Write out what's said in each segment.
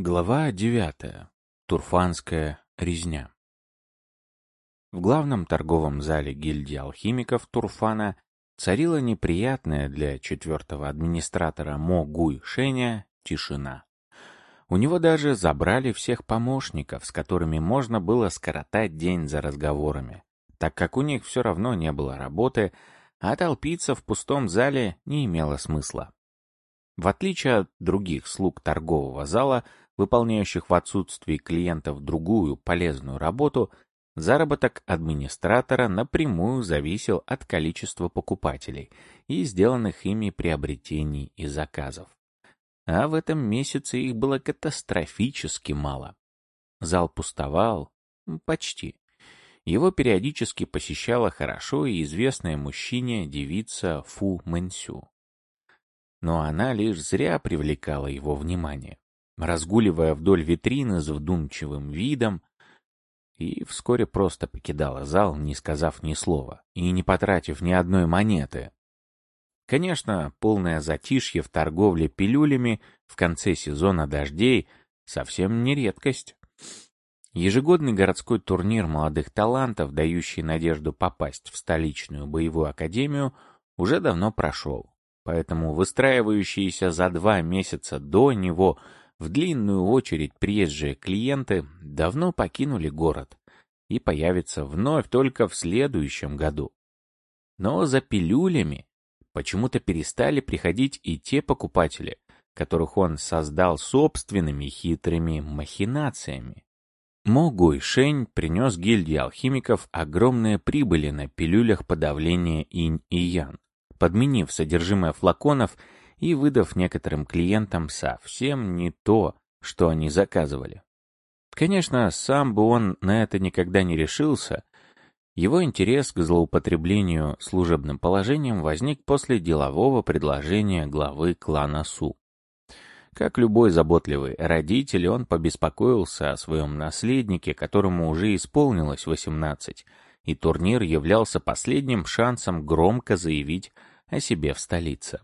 Глава девятая. Турфанская резня. В главном торговом зале гильдии алхимиков Турфана царила неприятная для четвертого администратора Мо Гуй Шеня тишина. У него даже забрали всех помощников, с которыми можно было скоротать день за разговорами, так как у них все равно не было работы, а толпиться в пустом зале не имело смысла. В отличие от других слуг торгового зала, выполняющих в отсутствии клиентов другую полезную работу, заработок администратора напрямую зависел от количества покупателей и сделанных ими приобретений и заказов. А в этом месяце их было катастрофически мало. Зал пустовал, почти. Его периодически посещала хорошо и известная мужчине девица Фу Мэнсю. Но она лишь зря привлекала его внимание разгуливая вдоль витрины с вдумчивым видом, и вскоре просто покидала зал, не сказав ни слова и не потратив ни одной монеты. Конечно, полное затишье в торговле пилюлями в конце сезона дождей совсем не редкость. Ежегодный городской турнир молодых талантов, дающий надежду попасть в столичную боевую академию, уже давно прошел. Поэтому выстраивающиеся за два месяца до него в длинную очередь приезжие клиенты давно покинули город и появятся вновь только в следующем году. Но за пилюлями почему-то перестали приходить и те покупатели, которых он создал собственными хитрыми махинациями. Мо Гуй Шень принес гильдии алхимиков огромные прибыли на пилюлях подавления инь и ян, подменив содержимое флаконов и выдав некоторым клиентам совсем не то, что они заказывали. Конечно, сам бы он на это никогда не решился. Его интерес к злоупотреблению служебным положением возник после делового предложения главы клана Су. Как любой заботливый родитель, он побеспокоился о своем наследнике, которому уже исполнилось 18, и турнир являлся последним шансом громко заявить о себе в столице.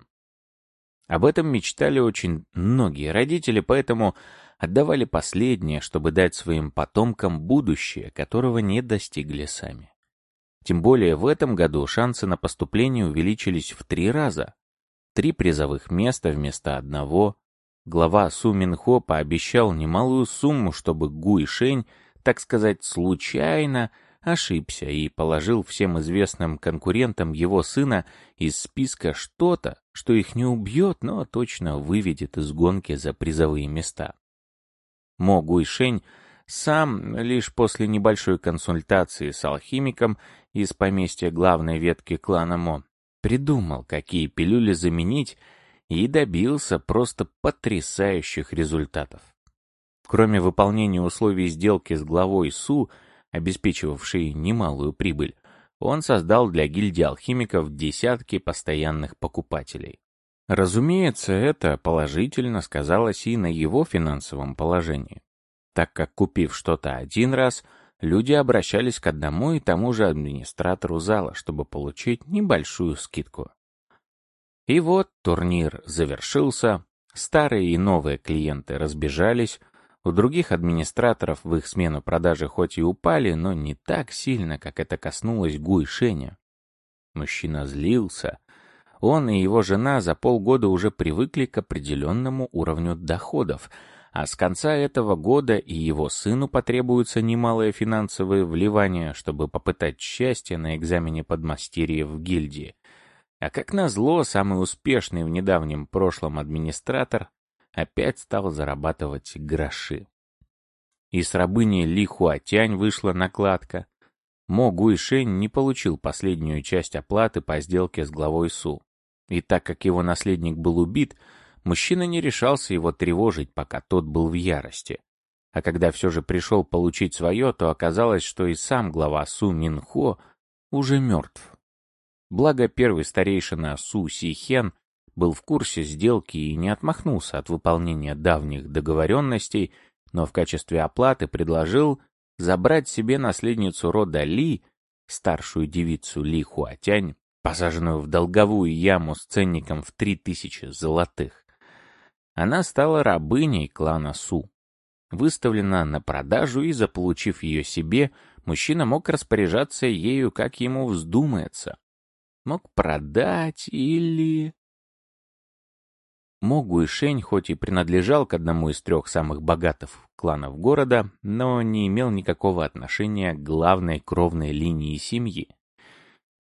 Об этом мечтали очень многие родители, поэтому отдавали последнее, чтобы дать своим потомкам будущее, которого не достигли сами. Тем более в этом году шансы на поступление увеличились в три раза. Три призовых места вместо одного. Глава Су Минхо пообещал немалую сумму, чтобы Гуй Шень, так сказать, случайно ошибся и положил всем известным конкурентам его сына из списка что-то, что их не убьет, но точно выведет из гонки за призовые места. Мо Гуйшень сам лишь после небольшой консультации с алхимиком из поместья главной ветки клана Мо придумал, какие пилюли заменить, и добился просто потрясающих результатов. Кроме выполнения условий сделки с главой Су, обеспечивавшей немалую прибыль, он создал для гильдии алхимиков десятки постоянных покупателей. Разумеется, это положительно сказалось и на его финансовом положении, так как, купив что-то один раз, люди обращались к одному и тому же администратору зала, чтобы получить небольшую скидку. И вот турнир завершился, старые и новые клиенты разбежались, у других администраторов в их смену продажи хоть и упали, но не так сильно, как это коснулось Гуй Шеня. Мужчина злился. Он и его жена за полгода уже привыкли к определенному уровню доходов, а с конца этого года и его сыну потребуются немалые финансовые вливания, чтобы попытать счастье на экзамене подмастерья в гильдии. А как назло, самый успешный в недавнем прошлом администратор опять стал зарабатывать гроши. И с рабыней Ли Хуатянь вышла накладка. Мо Гуйшень не получил последнюю часть оплаты по сделке с главой Су. И так как его наследник был убит, мужчина не решался его тревожить, пока тот был в ярости. А когда все же пришел получить свое, то оказалось, что и сам глава Су Минхо уже мертв. Благо первый старейшина Су Сихен был в курсе сделки и не отмахнулся от выполнения давних договоренностей, но в качестве оплаты предложил забрать себе наследницу рода Ли, старшую девицу Ли Хуатянь, посаженную в долговую яму с ценником в три тысячи золотых. Она стала рабыней клана Су, выставлена на продажу и, заполучив ее себе, мужчина мог распоряжаться ею, как ему вздумается. Мог продать или... Мо Гуйшень хоть и принадлежал к одному из трех самых богатых кланов города, но не имел никакого отношения к главной кровной линии семьи.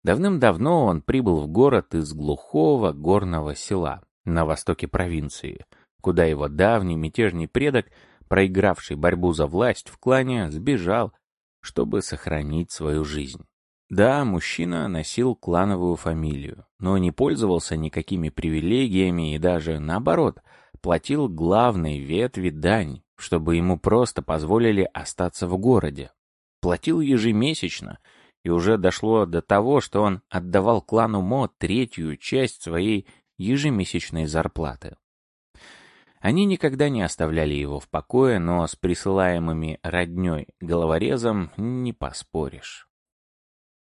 Давным-давно он прибыл в город из глухого горного села на востоке провинции, куда его давний мятежный предок, проигравший борьбу за власть в клане, сбежал, чтобы сохранить свою жизнь. Да, мужчина носил клановую фамилию, но не пользовался никакими привилегиями и даже, наоборот, платил главной ветви дань, чтобы ему просто позволили остаться в городе. Платил ежемесячно, и уже дошло до того, что он отдавал клану Мо третью часть своей ежемесячной зарплаты. Они никогда не оставляли его в покое, но с присылаемыми роднёй головорезом не поспоришь.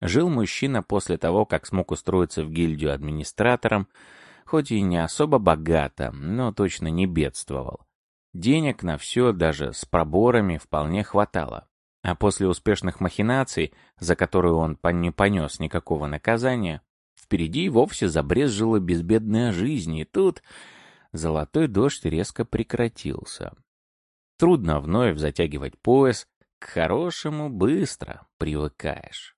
Жил мужчина после того, как смог устроиться в гильдию администратором, хоть и не особо богато, но точно не бедствовал. Денег на все даже с проборами вполне хватало. А после успешных махинаций, за которые он не понес никакого наказания, впереди вовсе забрезжила безбедная жизнь, и тут золотой дождь резко прекратился. Трудно вновь затягивать пояс, к хорошему быстро привыкаешь.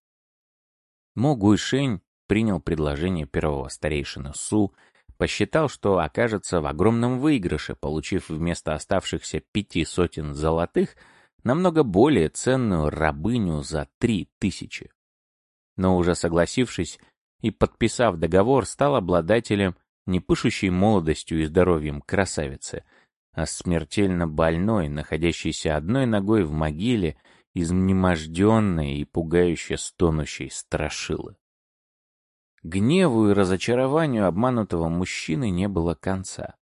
Мо Гуйшень принял предложение первого старейшины Су, посчитал, что окажется в огромном выигрыше, получив вместо оставшихся пяти сотен золотых намного более ценную рабыню за три тысячи. Но уже согласившись и подписав договор, стал обладателем не пышущей молодостью и здоровьем красавицы, а смертельно больной, находящейся одной ногой в могиле изнеможденной и пугающе стонущей страшилы. Гневу и разочарованию обманутого мужчины не было конца.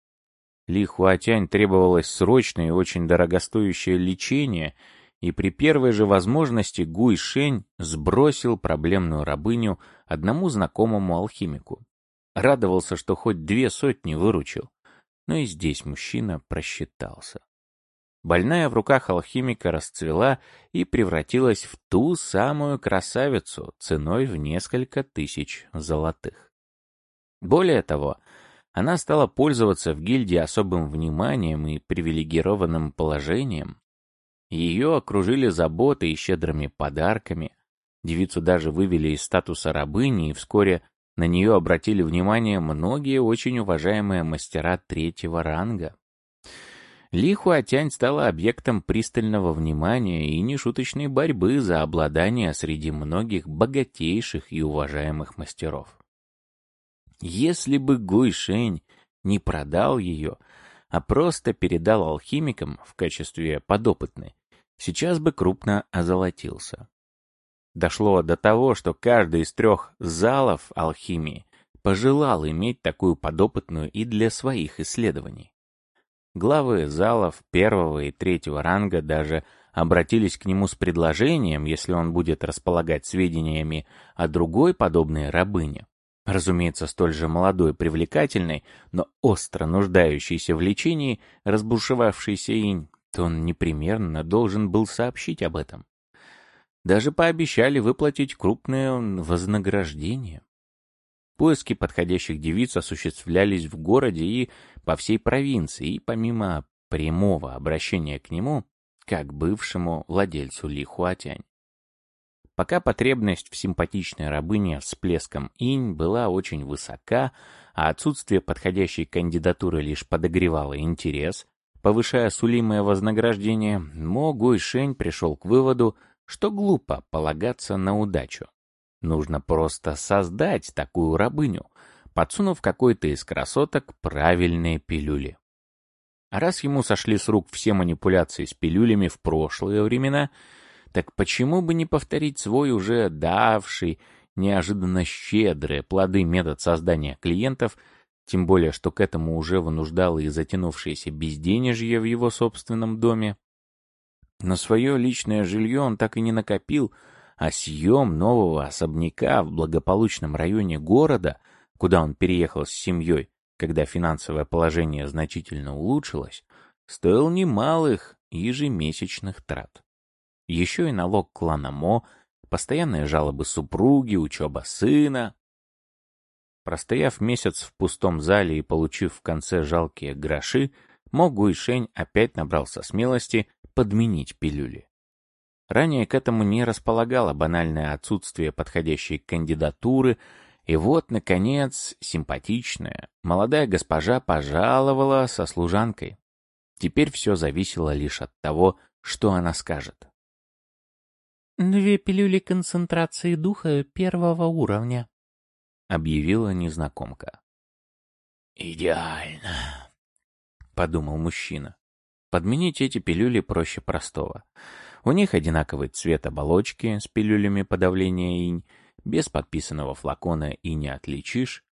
Ли Хуатянь требовалось срочное и очень дорогостоящее лечение, и при первой же возможности Гуй Шень сбросил проблемную рабыню одному знакомому алхимику. Радовался, что хоть две сотни выручил, но и здесь мужчина просчитался. Больная в руках алхимика расцвела и превратилась в ту самую красавицу ценой в несколько тысяч золотых. Более того, она стала пользоваться в гильдии особым вниманием и привилегированным положением. Ее окружили заботой и щедрыми подарками. Девицу даже вывели из статуса рабыни, и вскоре на нее обратили внимание многие очень уважаемые мастера третьего ранга. Ли Хуатянь стала объектом пристального внимания и нешуточной борьбы за обладание среди многих богатейших и уважаемых мастеров. Если бы Гуй Шень не продал ее, а просто передал алхимикам в качестве подопытной, сейчас бы крупно озолотился. Дошло до того, что каждый из трех залов алхимии пожелал иметь такую подопытную и для своих исследований. Главы залов первого и третьего ранга даже обратились к нему с предложением, если он будет располагать сведениями о другой подобной рабыне. Разумеется, столь же молодой, привлекательной, но остро нуждающейся в лечении, разбушевавшейся инь, то он непременно должен был сообщить об этом. Даже пообещали выплатить крупное вознаграждение. Поиски подходящих девиц осуществлялись в городе и по всей провинции, и помимо прямого обращения к нему, как бывшему владельцу Ли Хуатянь. Пока потребность в симпатичной рабыне с плеском инь была очень высока, а отсутствие подходящей кандидатуры лишь подогревало интерес, повышая сулимое вознаграждение, Мо Гуй Шень пришел к выводу, что глупо полагаться на удачу. Нужно просто создать такую рабыню, подсунув какой-то из красоток правильные пилюли. А раз ему сошли с рук все манипуляции с пилюлями в прошлые времена, так почему бы не повторить свой уже давший неожиданно щедрые плоды метод создания клиентов, тем более, что к этому уже вынуждало и затянувшееся безденежье в его собственном доме. На свое личное жилье он так и не накопил, а съем нового особняка в благополучном районе города, куда он переехал с семьей, когда финансовое положение значительно улучшилось, стоил немалых ежемесячных трат. Еще и налог клана Мо, постоянные жалобы супруги, учеба сына. Простояв месяц в пустом зале и получив в конце жалкие гроши, Мо Гуйшень опять набрался смелости подменить пилюли. Ранее к этому не располагало банальное отсутствие подходящей кандидатуры, и вот, наконец, симпатичная, молодая госпожа пожаловала со служанкой. Теперь все зависело лишь от того, что она скажет. «Две пилюли концентрации духа первого уровня», — объявила незнакомка. «Идеально», — подумал мужчина. Подменить эти пилюли проще простого. У них одинаковый цвет оболочки с пилюлями подавления инь, без подписанного флакона и не отличишь.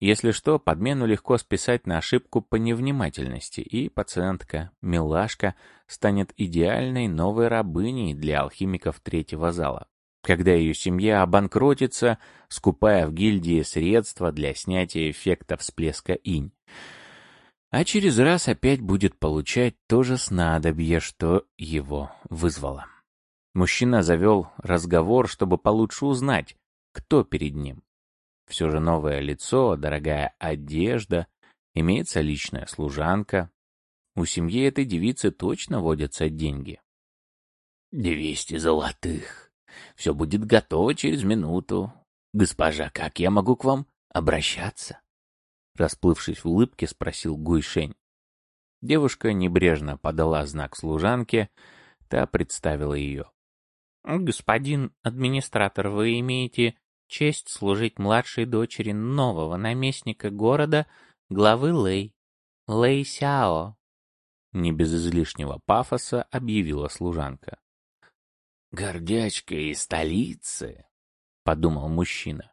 Если что, подмену легко списать на ошибку по невнимательности, и пациентка, милашка, станет идеальной новой рабыней для алхимиков третьего зала. Когда ее семья обанкротится, скупая в гильдии средства для снятия эффекта всплеска инь. А через раз опять будет получать то же снадобье, что его вызвало. Мужчина завел разговор, чтобы получше узнать, кто перед ним. Все же новое лицо, дорогая одежда, имеется личная служанка. У семьи этой девицы точно водятся деньги. «Двести золотых. Все будет готово через минуту. Госпожа, как я могу к вам обращаться?» Расплывшись в улыбке, спросил Гуйшень. Девушка небрежно подала знак служанке, та представила ее. «Господин администратор, вы имеете честь служить младшей дочери нового наместника города, главы Лэй, Лэй Сяо. Не без излишнего пафоса объявила служанка. «Гордячка из столицы», — подумал мужчина.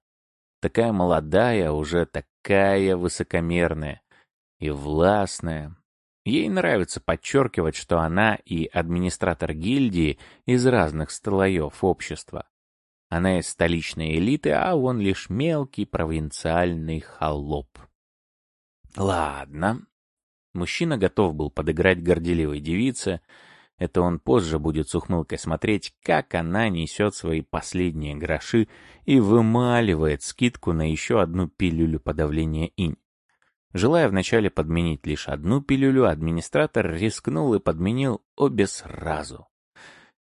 «Такая молодая, уже такая высокомерная и властная. Ей нравится подчеркивать, что она и администратор гильдии из разных слоев общества. Она из столичной элиты, а он лишь мелкий провинциальный холоп. Ладно. Мужчина готов был подыграть горделивой девице. Это он позже будет с ухмылкой смотреть, как она несет свои последние гроши и вымаливает скидку на еще одну пилюлю подавления инь. Желая вначале подменить лишь одну пилюлю, администратор рискнул и подменил обе сразу.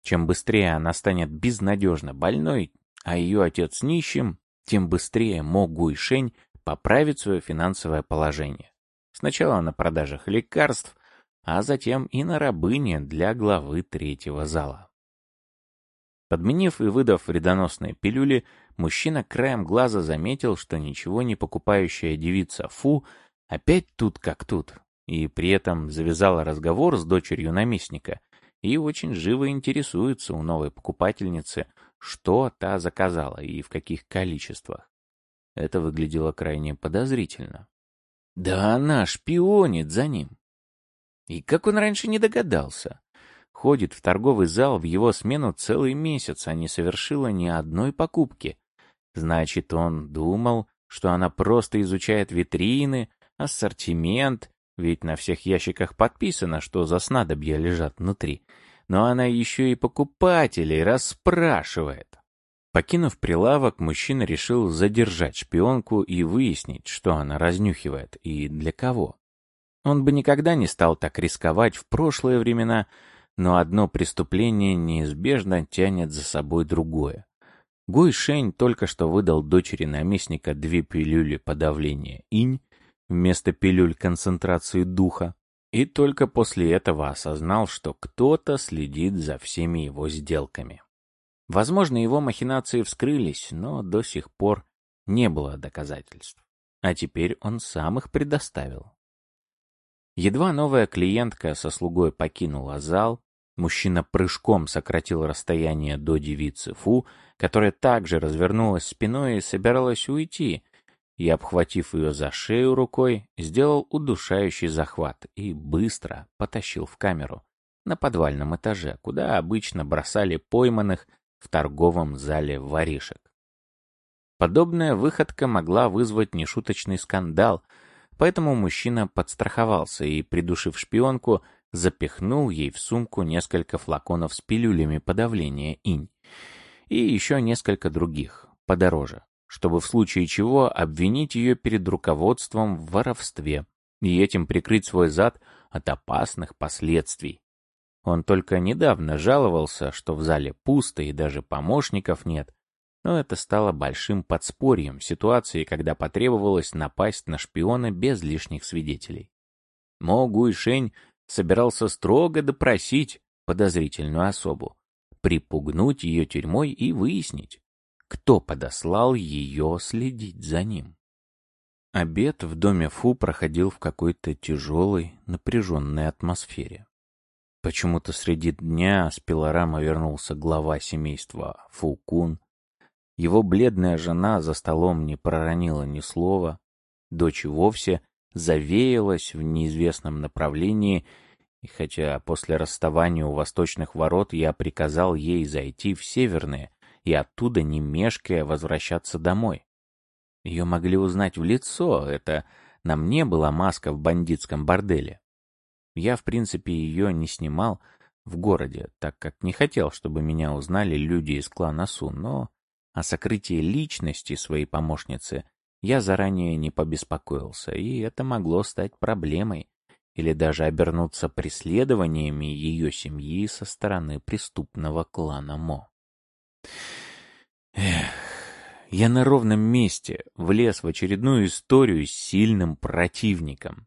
Чем быстрее она станет безнадежно больной, а ее отец нищим, тем быстрее Мо Гуйшень поправит свое финансовое положение. Сначала на продажах лекарств, а затем и на рабыне для главы третьего зала. Подменив и выдав вредоносные пилюли, мужчина краем глаза заметил, что ничего не покупающая девица Фу опять тут как тут, и при этом завязала разговор с дочерью наместника и очень живо интересуется у новой покупательницы, что та заказала и в каких количествах. Это выглядело крайне подозрительно. Да она шпионит за ним. И как он раньше не догадался? Ходит в торговый зал в его смену целый месяц, а не совершила ни одной покупки. Значит, он думал, что она просто изучает витрины, ассортимент, ведь на всех ящиках подписано, что за снадобья лежат внутри, но она еще и покупателей расспрашивает. Покинув прилавок, мужчина решил задержать шпионку и выяснить, что она разнюхивает и для кого. Он бы никогда не стал так рисковать в прошлые времена, но одно преступление неизбежно тянет за собой другое. Гуй Шень только что выдал дочери наместника две пилюли подавления инь вместо пилюль концентрации духа, и только после этого осознал, что кто-то следит за всеми его сделками. Возможно, его махинации вскрылись, но до сих пор не было доказательств. А теперь он сам их предоставил. Едва новая клиентка со слугой покинула зал, мужчина прыжком сократил расстояние до девицы Фу, которая также развернулась спиной и собиралась уйти, и, обхватив ее за шею рукой, сделал удушающий захват и быстро потащил в камеру на подвальном этаже, куда обычно бросали пойманных в торговом зале воришек. Подобная выходка могла вызвать нешуточный скандал, поэтому мужчина подстраховался и, придушив шпионку, запихнул ей в сумку несколько флаконов с пилюлями подавления инь и еще несколько других, подороже, чтобы в случае чего обвинить ее перед руководством в воровстве и этим прикрыть свой зад от опасных последствий. Он только недавно жаловался, что в зале пусто и даже помощников нет, но это стало большим подспорьем ситуации, когда потребовалось напасть на шпиона без лишних свидетелей. Мо Гуйшень собирался строго допросить подозрительную особу, припугнуть ее тюрьмой и выяснить, кто подослал ее следить за ним. Обед в доме Фу проходил в какой-то тяжелой, напряженной атмосфере. Почему-то среди дня с пилорама вернулся глава семейства Фу Кун. Его бледная жена за столом не проронила ни слова, дочь вовсе завеялась в неизвестном направлении, и хотя после расставания у восточных ворот я приказал ей зайти в северные и оттуда, не мешкая, возвращаться домой. Ее могли узнать в лицо, это на мне была маска в бандитском борделе. Я, в принципе, ее не снимал в городе, так как не хотел, чтобы меня узнали люди из клана Су, но о сокрытии личности своей помощницы я заранее не побеспокоился, и это могло стать проблемой или даже обернуться преследованиями ее семьи со стороны преступного клана Мо. Эх, я на ровном месте влез в очередную историю с сильным противником.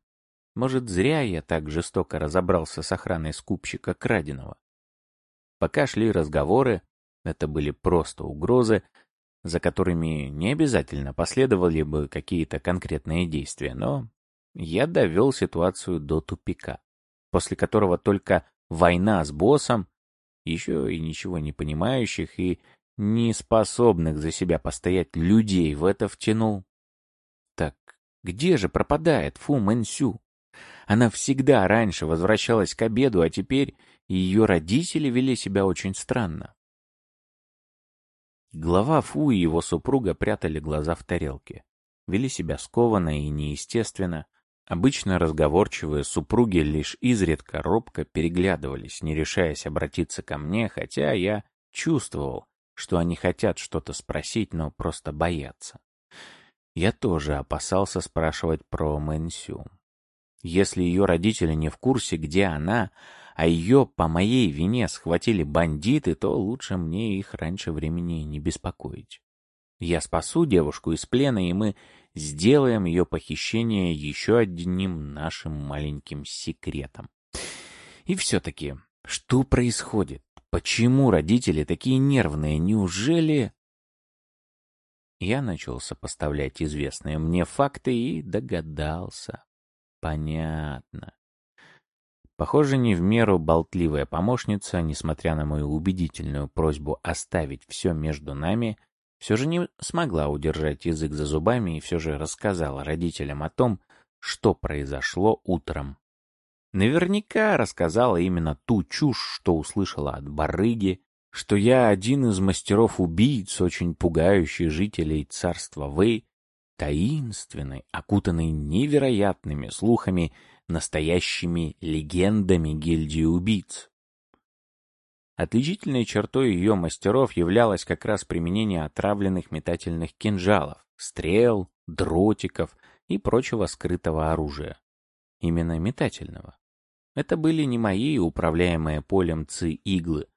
Может, зря я так жестоко разобрался с охраной скупщика краденого. Пока шли разговоры, это были просто угрозы, за которыми не обязательно последовали бы какие-то конкретные действия, но я довел ситуацию до тупика, после которого только война с боссом, еще и ничего не понимающих и не способных за себя постоять людей в это втянул. Так где же пропадает Фу Мэнсю? Она всегда раньше возвращалась к обеду, а теперь ее родители вели себя очень странно. Глава Фу и его супруга прятали глаза в тарелке. Вели себя скованно и неестественно. Обычно разговорчивые супруги лишь изредка робко переглядывались, не решаясь обратиться ко мне, хотя я чувствовал, что они хотят что-то спросить, но просто боятся. Я тоже опасался спрашивать про Мэнсю. Если ее родители не в курсе, где она, а ее по моей вине схватили бандиты, то лучше мне их раньше времени не беспокоить. Я спасу девушку из плена, и мы сделаем ее похищение еще одним нашим маленьким секретом. И все-таки, что происходит? Почему родители такие нервные? Неужели... Я начал сопоставлять известные мне факты и догадался. Понятно. Похоже, не в меру болтливая помощница, несмотря на мою убедительную просьбу оставить все между нами, все же не смогла удержать язык за зубами и все же рассказала родителям о том, что произошло утром. Наверняка рассказала именно ту чушь, что услышала от барыги, что я один из мастеров-убийц, очень пугающий жителей царства Вэй, таинственный, окутанный невероятными слухами, настоящими легендами гильдии убийц. Отличительной чертой ее мастеров являлось как раз применение отравленных метательных кинжалов, стрел, дротиков и прочего скрытого оружия. Именно метательного. Это были не мои управляемые полем ЦИ иглы,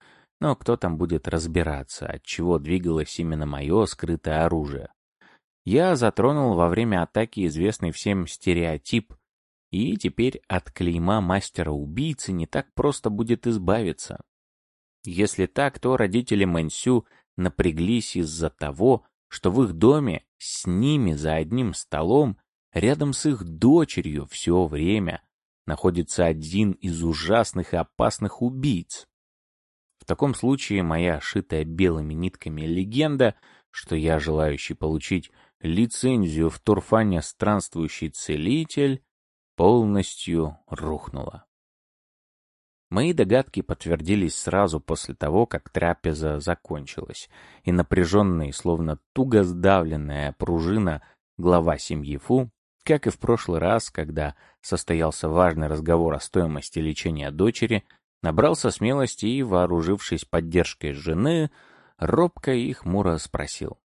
но кто там будет разбираться, от чего двигалось именно мое скрытое оружие. Я затронул во время атаки известный всем стереотип, и теперь от клейма мастера-убийцы не так просто будет избавиться. Если так, то родители Мэнсю напряглись из-за того, что в их доме с ними за одним столом, рядом с их дочерью все время находится один из ужасных и опасных убийц. В таком случае моя шитая белыми нитками легенда, что я желающий получить лицензию в Турфане странствующий целитель, полностью рухнула. Мои догадки подтвердились сразу после того, как трапеза закончилась, и напряженный, словно туго сдавленная пружина, глава семьи Фу Как и в прошлый раз, когда состоялся важный разговор о стоимости лечения дочери, набрался смелости и, вооружившись поддержкой жены, робко и хмуро спросил.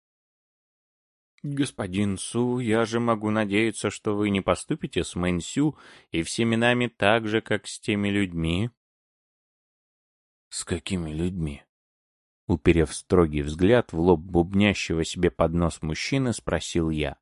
«Господин Су, я же могу надеяться, что вы не поступите с Мэнсю и всеми нами так же, как с теми людьми». «С какими людьми?» Уперев строгий взгляд в лоб бубнящего себе под нос мужчины, спросил я.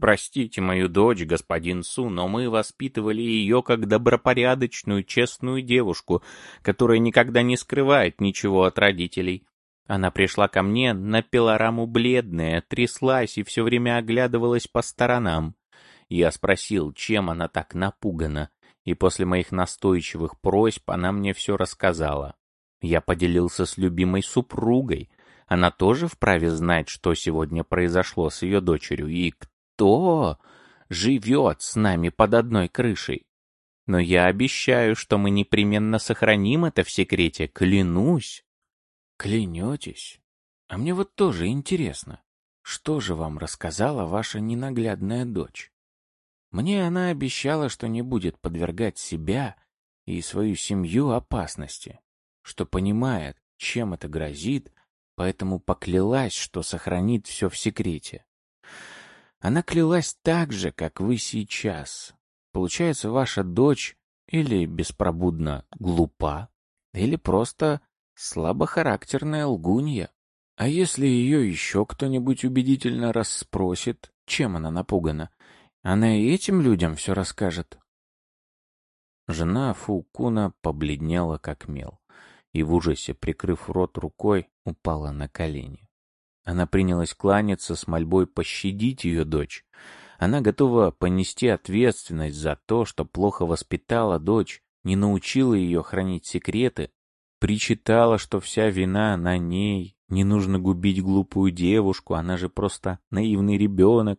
«Простите мою дочь, господин Су, но мы воспитывали ее как добропорядочную, честную девушку, которая никогда не скрывает ничего от родителей. Она пришла ко мне на пилораму бледная, тряслась и все время оглядывалась по сторонам. Я спросил, чем она так напугана, и после моих настойчивых просьб она мне все рассказала. Я поделился с любимой супругой. Она тоже вправе знать, что сегодня произошло с ее дочерью и кто живет с нами под одной крышей. Но я обещаю, что мы непременно сохраним это в секрете, клянусь. Клянетесь? А мне вот тоже интересно, что же вам рассказала ваша ненаглядная дочь? Мне она обещала, что не будет подвергать себя и свою семью опасности, что понимает, чем это грозит, поэтому поклялась, что сохранит все в секрете. Она клялась так же, как вы сейчас. Получается, ваша дочь или беспробудно глупа, или просто Слабохарактерная лгунья. А если ее еще кто-нибудь убедительно расспросит, чем она напугана, она и этим людям все расскажет. Жена Фукуна побледнела как мел и в ужасе, прикрыв рот рукой, упала на колени. Она принялась кланяться с мольбой пощадить ее дочь. Она готова понести ответственность за то, что плохо воспитала дочь, не научила ее хранить секреты, Причитала, что вся вина на ней, не нужно губить глупую девушку, она же просто наивный ребенок.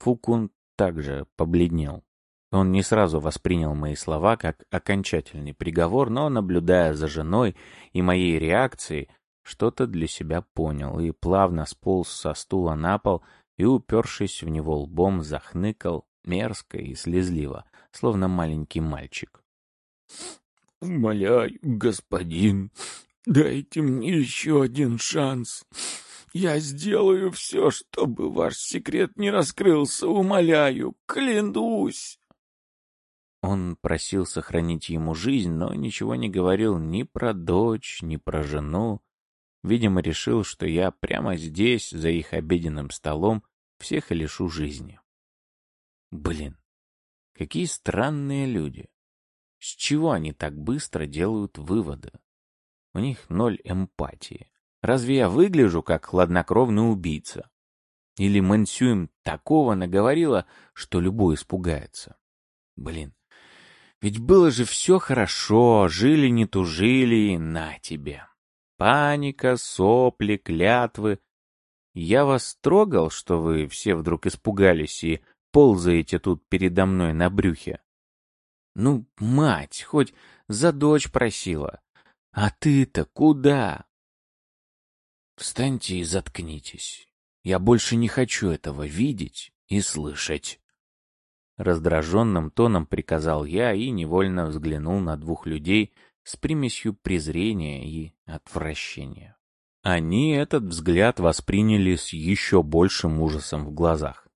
Фукун также побледнел. Он не сразу воспринял мои слова как окончательный приговор, но, наблюдая за женой и моей реакцией, что-то для себя понял и плавно сполз со стула на пол и, упершись в него лбом, захныкал мерзко и слезливо, словно маленький мальчик. Умоляю, господин, дайте мне еще один шанс. Я сделаю все, чтобы ваш секрет не раскрылся, умоляю, клянусь. Он просил сохранить ему жизнь, но ничего не говорил ни про дочь, ни про жену. Видимо, решил, что я прямо здесь, за их обеденным столом, всех лишу жизни. Блин, какие странные люди. С чего они так быстро делают выводы? У них ноль эмпатии. Разве я выгляжу как хладнокровный убийца? Или Мэнсю им такого наговорила, что любой испугается? Блин, ведь было же все хорошо, жили не тужили, на тебе. Паника, сопли, клятвы. Я вас трогал, что вы все вдруг испугались и ползаете тут передо мной на брюхе? Ну, мать, хоть за дочь просила. А ты-то куда? Встаньте и заткнитесь. Я больше не хочу этого видеть и слышать. Раздраженным тоном приказал я и невольно взглянул на двух людей с примесью презрения и отвращения. Они этот взгляд восприняли с еще большим ужасом в глазах.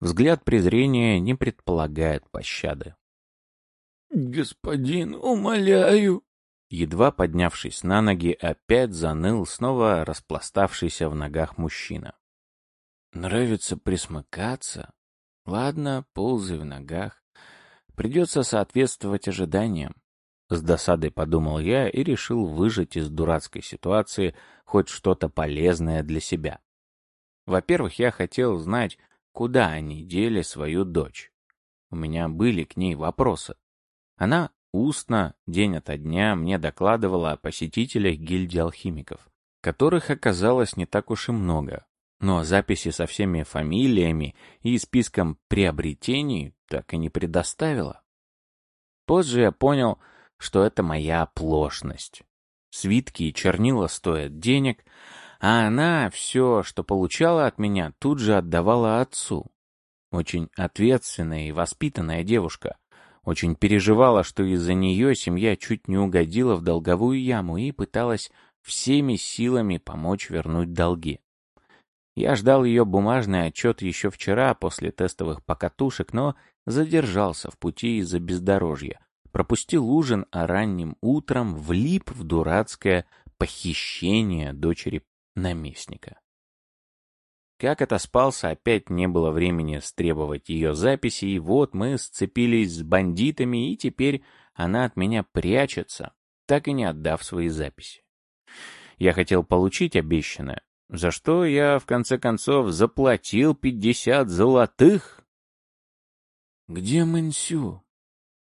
Взгляд презрения не предполагает пощады. «Господин, умоляю!» Едва поднявшись на ноги, опять заныл снова распластавшийся в ногах мужчина. «Нравится присмыкаться? Ладно, ползай в ногах. Придется соответствовать ожиданиям». С досадой подумал я и решил выжать из дурацкой ситуации хоть что-то полезное для себя. Во-первых, я хотел знать, куда они дели свою дочь. У меня были к ней вопросы. Она устно, день ото дня, мне докладывала о посетителях гильдии алхимиков, которых оказалось не так уж и много, но записи со всеми фамилиями и списком приобретений так и не предоставила. Позже я понял, что это моя оплошность. Свитки и чернила стоят денег, а она все, что получала от меня, тут же отдавала отцу. очень ответственная и воспитанная девушка. Очень переживала, что из-за нее семья чуть не угодила в долговую яму и пыталась всеми силами помочь вернуть долги. Я ждал ее бумажный отчет еще вчера после тестовых покатушек, но задержался в пути из-за бездорожья, пропустил ужин, а ранним утром влип в дурацкое похищение дочери наместника. Как отоспался, опять не было времени стребовать ее записи, и вот мы сцепились с бандитами, и теперь она от меня прячется, так и не отдав свои записи. Я хотел получить обещанное, за что я, в конце концов, заплатил пятьдесят золотых. «Где Мэнсю?»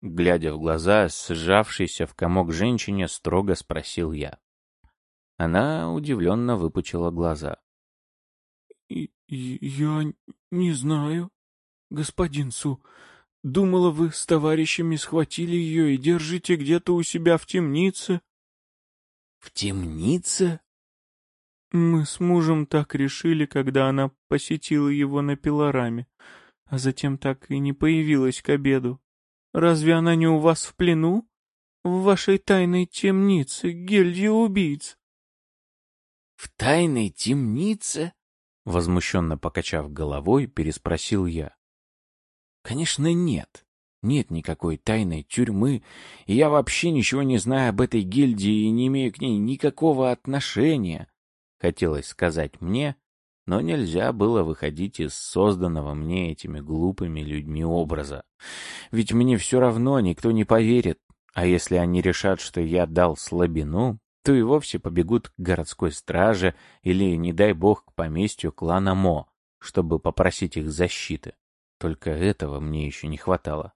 Глядя в глаза, сжавшейся в комок женщине, строго спросил я. Она удивленно выпучила глаза. «Я не знаю, господин Су. Думала, вы с товарищами схватили ее и держите где-то у себя в темнице». «В темнице?» Мы с мужем так решили, когда она посетила его на пилораме, а затем так и не появилась к обеду. Разве она не у вас в плену? В вашей тайной темнице, гильдии убийц. В тайной темнице? Возмущенно покачав головой, переспросил я. Конечно, нет. Нет никакой тайной тюрьмы, и я вообще ничего не знаю об этой гильдии и не имею к ней никакого отношения хотелось сказать мне, но нельзя было выходить из созданного мне этими глупыми людьми образа. Ведь мне все равно никто не поверит, а если они решат, что я дал слабину, то и вовсе побегут к городской страже или, не дай бог, к поместью клана Мо, чтобы попросить их защиты. Только этого мне еще не хватало.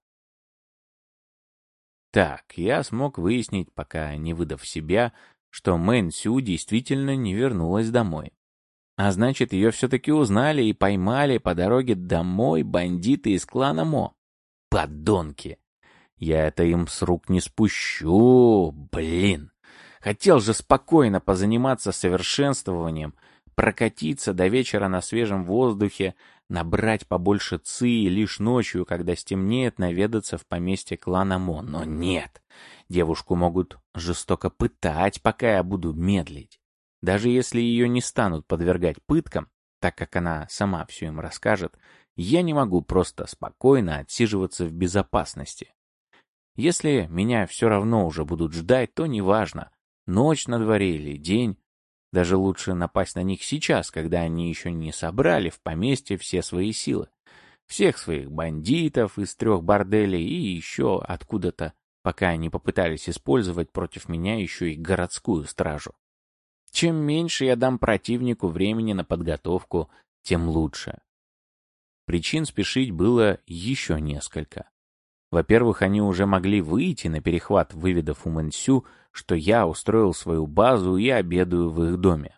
Так, я смог выяснить, пока не выдав себя, что Мэн Сю действительно не вернулась домой. А значит, ее все-таки узнали и поймали по дороге домой бандиты из клана Мо. Подонки! Я это им с рук не спущу, блин! Хотел же спокойно позаниматься совершенствованием, прокатиться до вечера на свежем воздухе, набрать побольше ци и лишь ночью, когда стемнеет, наведаться в поместье клана Мо. Но нет, девушку могут жестоко пытать, пока я буду медлить. Даже если ее не станут подвергать пыткам, так как она сама все им расскажет, я не могу просто спокойно отсиживаться в безопасности. Если меня все равно уже будут ждать, то неважно, ночь на дворе или день, даже лучше напасть на них сейчас, когда они еще не собрали в поместье все свои силы. Всех своих бандитов из трех борделей и еще откуда-то, пока они попытались использовать против меня еще и городскую стражу. Чем меньше я дам противнику времени на подготовку, тем лучше. Причин спешить было еще несколько. Во-первых, они уже могли выйти на перехват, выведав у Мэнсю, что я устроил свою базу и обедаю в их доме.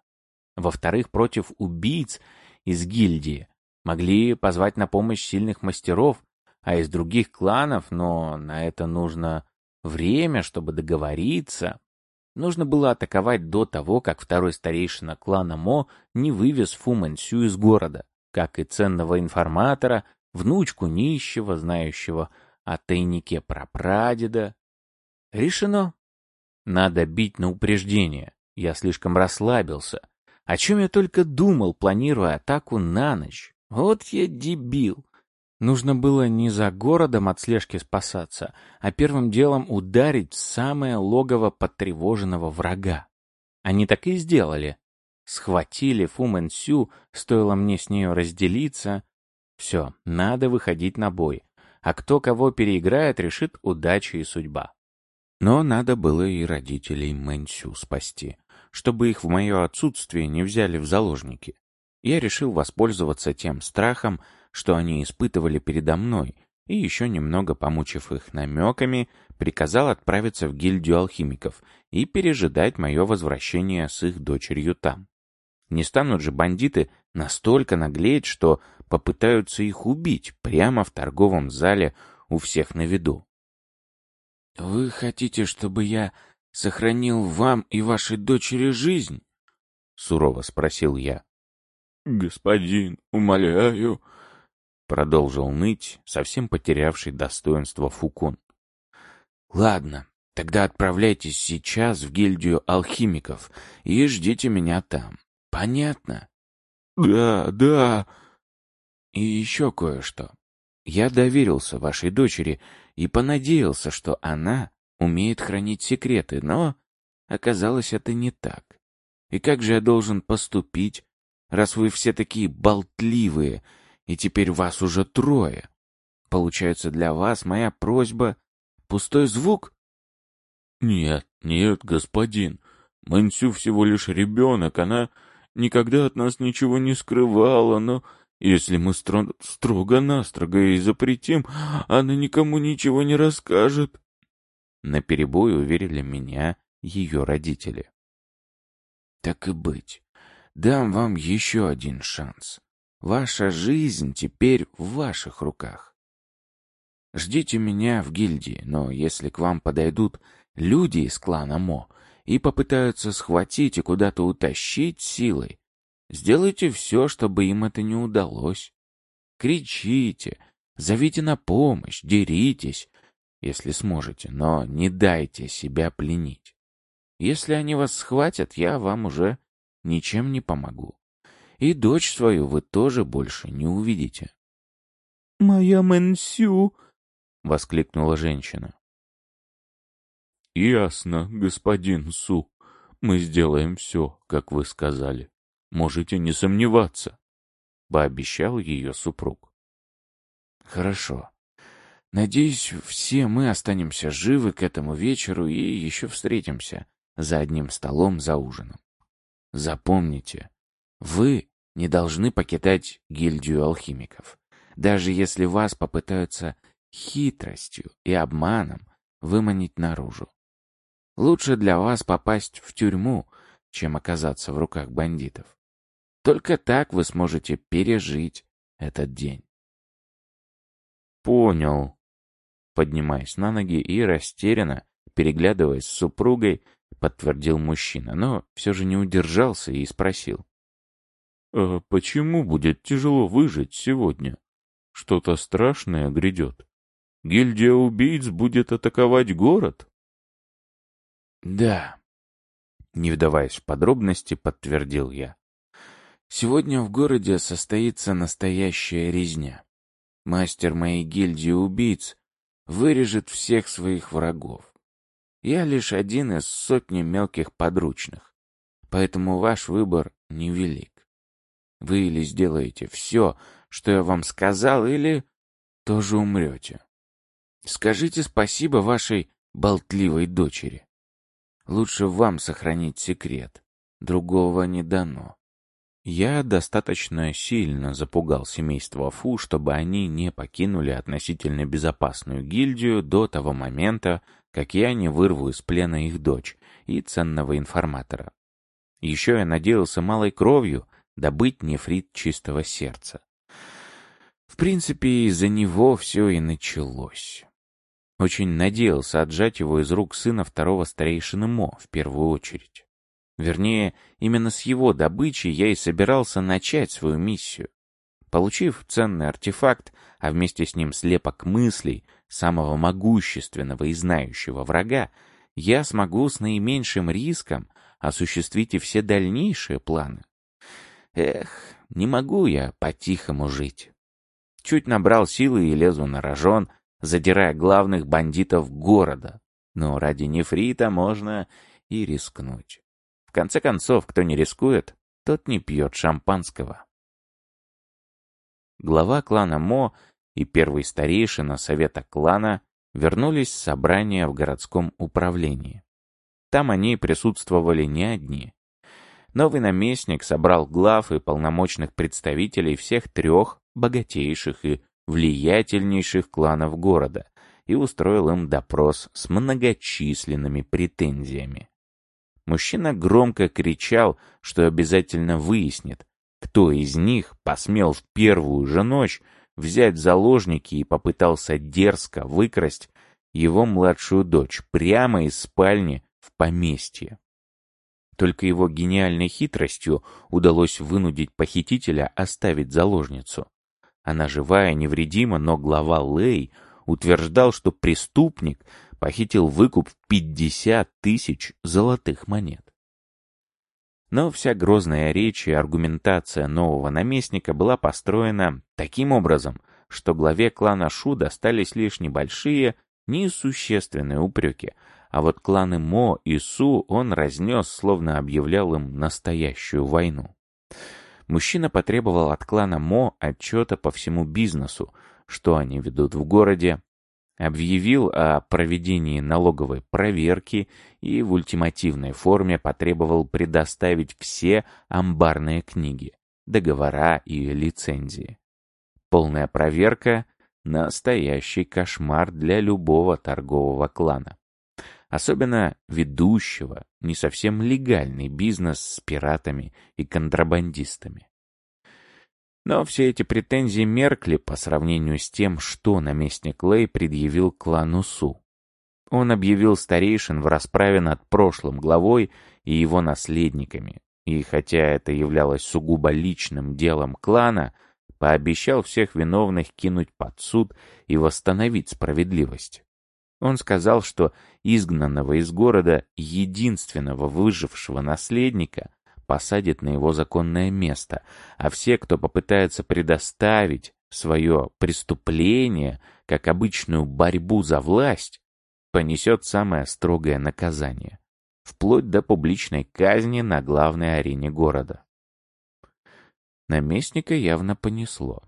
Во-вторых, против убийц из гильдии могли позвать на помощь сильных мастеров, а из других кланов, но на это нужно время, чтобы договориться. Нужно было атаковать до того, как второй старейшина клана Мо не вывез Фу Мэнсю из города, как и ценного информатора, внучку нищего, знающего о тайнике прапрадеда. Решено. Надо бить на упреждение. Я слишком расслабился. О чем я только думал, планируя атаку на ночь. Вот я дебил. Нужно было не за городом от слежки спасаться, а первым делом ударить в самое логово потревоженного врага. Они так и сделали. Схватили Фу Мэн стоило мне с нею разделиться. Все, надо выходить на бой а кто кого переиграет, решит удача и судьба. Но надо было и родителей Мэнсю спасти, чтобы их в мое отсутствие не взяли в заложники. Я решил воспользоваться тем страхом, что они испытывали передо мной, и еще немного помучив их намеками, приказал отправиться в гильдию алхимиков и пережидать мое возвращение с их дочерью там. Не станут же бандиты настолько наглеть, что попытаются их убить прямо в торговом зале у всех на виду. «Вы хотите, чтобы я сохранил вам и вашей дочери жизнь?» — сурово спросил я. «Господин, умоляю...» продолжил ныть, совсем потерявший достоинство Фукун. Ладно, тогда отправляйтесь сейчас в гильдию алхимиков и ждите меня там. Понятно? Да, да. И еще кое-что. Я доверился вашей дочери и понадеялся, что она умеет хранить секреты, но оказалось это не так. И как же я должен поступить, раз вы все такие болтливые, и теперь вас уже трое? Получается, для вас моя просьба — пустой звук? Нет, нет, господин. Мэнсю всего лишь ребенок, она никогда от нас ничего не скрывала, но если мы стро строго-настрого и запретим, она никому ничего не расскажет. На перебой уверили меня ее родители. Так и быть. Дам вам еще один шанс. Ваша жизнь теперь в ваших руках. Ждите меня в гильдии, но если к вам подойдут люди из клана Мо и попытаются схватить и куда-то утащить силой, Сделайте все, чтобы им это не удалось. Кричите, зовите на помощь, деритесь, если сможете, но не дайте себя пленить. Если они вас схватят, я вам уже ничем не помогу. И дочь свою вы тоже больше не увидите. — Моя Мэнсю! — воскликнула женщина. — Ясно, господин Су. Мы сделаем все, как вы сказали. Можете не сомневаться, — пообещал ее супруг. Хорошо. Надеюсь, все мы останемся живы к этому вечеру и еще встретимся за одним столом за ужином. Запомните, вы не должны покидать гильдию алхимиков, даже если вас попытаются хитростью и обманом выманить наружу. Лучше для вас попасть в тюрьму, чем оказаться в руках бандитов. Только так вы сможете пережить этот день. Понял. Поднимаясь на ноги и растерянно, переглядываясь с супругой, подтвердил мужчина, но все же не удержался и спросил. «А почему будет тяжело выжить сегодня? Что-то страшное грядет. Гильдия убийц будет атаковать город?» «Да», — не вдаваясь в подробности, подтвердил я. Сегодня в городе состоится настоящая резня. Мастер моей гильдии убийц вырежет всех своих врагов. Я лишь один из сотни мелких подручных, поэтому ваш выбор невелик. Вы или сделаете все, что я вам сказал, или тоже умрете. Скажите спасибо вашей болтливой дочери. Лучше вам сохранить секрет, другого не дано. Я достаточно сильно запугал семейство Фу, чтобы они не покинули относительно безопасную гильдию до того момента, как я не вырву из плена их дочь и ценного информатора. Еще я надеялся малой кровью добыть нефрит чистого сердца. В принципе, из-за него все и началось. Очень надеялся отжать его из рук сына второго старейшины Мо в первую очередь. Вернее, именно с его добычи я и собирался начать свою миссию. Получив ценный артефакт, а вместе с ним слепок мыслей самого могущественного и знающего врага, я смогу с наименьшим риском осуществить и все дальнейшие планы. Эх, не могу я по-тихому жить. Чуть набрал силы и лезу на рожон, задирая главных бандитов города. Но ради нефрита можно и рискнуть конце концов, кто не рискует, тот не пьет шампанского. Глава клана Мо и первый старейшина совета клана вернулись с собрания в городском управлении. Там они присутствовали не одни. Новый наместник собрал глав и полномочных представителей всех трех богатейших и влиятельнейших кланов города и устроил им допрос с многочисленными претензиями. Мужчина громко кричал, что обязательно выяснит, кто из них посмел в первую же ночь взять заложники и попытался дерзко выкрасть его младшую дочь прямо из спальни в поместье. Только его гениальной хитростью удалось вынудить похитителя оставить заложницу. Она живая, невредима, но глава Лэй утверждал, что преступник похитил выкуп в 50 тысяч золотых монет. Но вся грозная речь и аргументация нового наместника была построена таким образом, что главе клана Шу достались лишь небольшие, несущественные упреки, а вот кланы Мо и Су он разнес, словно объявлял им настоящую войну. Мужчина потребовал от клана Мо отчета по всему бизнесу, что они ведут в городе, объявил о проведении налоговой проверки и в ультимативной форме потребовал предоставить все амбарные книги, договора и лицензии. Полная проверка — настоящий кошмар для любого торгового клана. Особенно ведущего, не совсем легальный бизнес с пиратами и контрабандистами. Но все эти претензии меркли по сравнению с тем, что наместник Лэй предъявил клану Су. Он объявил старейшин в расправе над прошлым главой и его наследниками, и хотя это являлось сугубо личным делом клана, пообещал всех виновных кинуть под суд и восстановить справедливость. Он сказал, что изгнанного из города единственного выжившего наследника посадит на его законное место, а все, кто попытается предоставить свое преступление как обычную борьбу за власть, понесет самое строгое наказание, вплоть до публичной казни на главной арене города. Наместника явно понесло.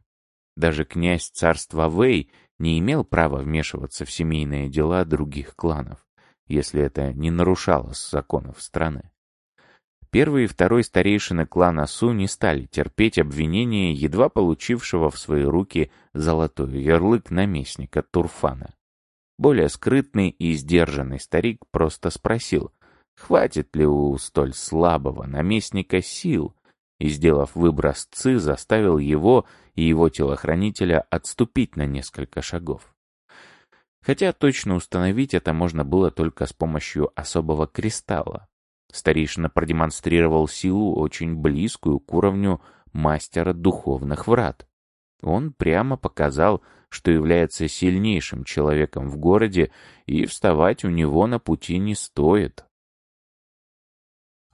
Даже князь царства Вэй не имел права вмешиваться в семейные дела других кланов, если это не нарушало законов страны. Первый и второй старейшины клана Су не стали терпеть обвинения едва получившего в свои руки золотой ярлык наместника Турфана. Более скрытный и сдержанный старик просто спросил, хватит ли у столь слабого наместника сил, и, сделав выброс ци, заставил его и его телохранителя отступить на несколько шагов. Хотя точно установить это можно было только с помощью особого кристалла. Старейшина продемонстрировал силу очень близкую к уровню мастера духовных врат. Он прямо показал, что является сильнейшим человеком в городе, и вставать у него на пути не стоит.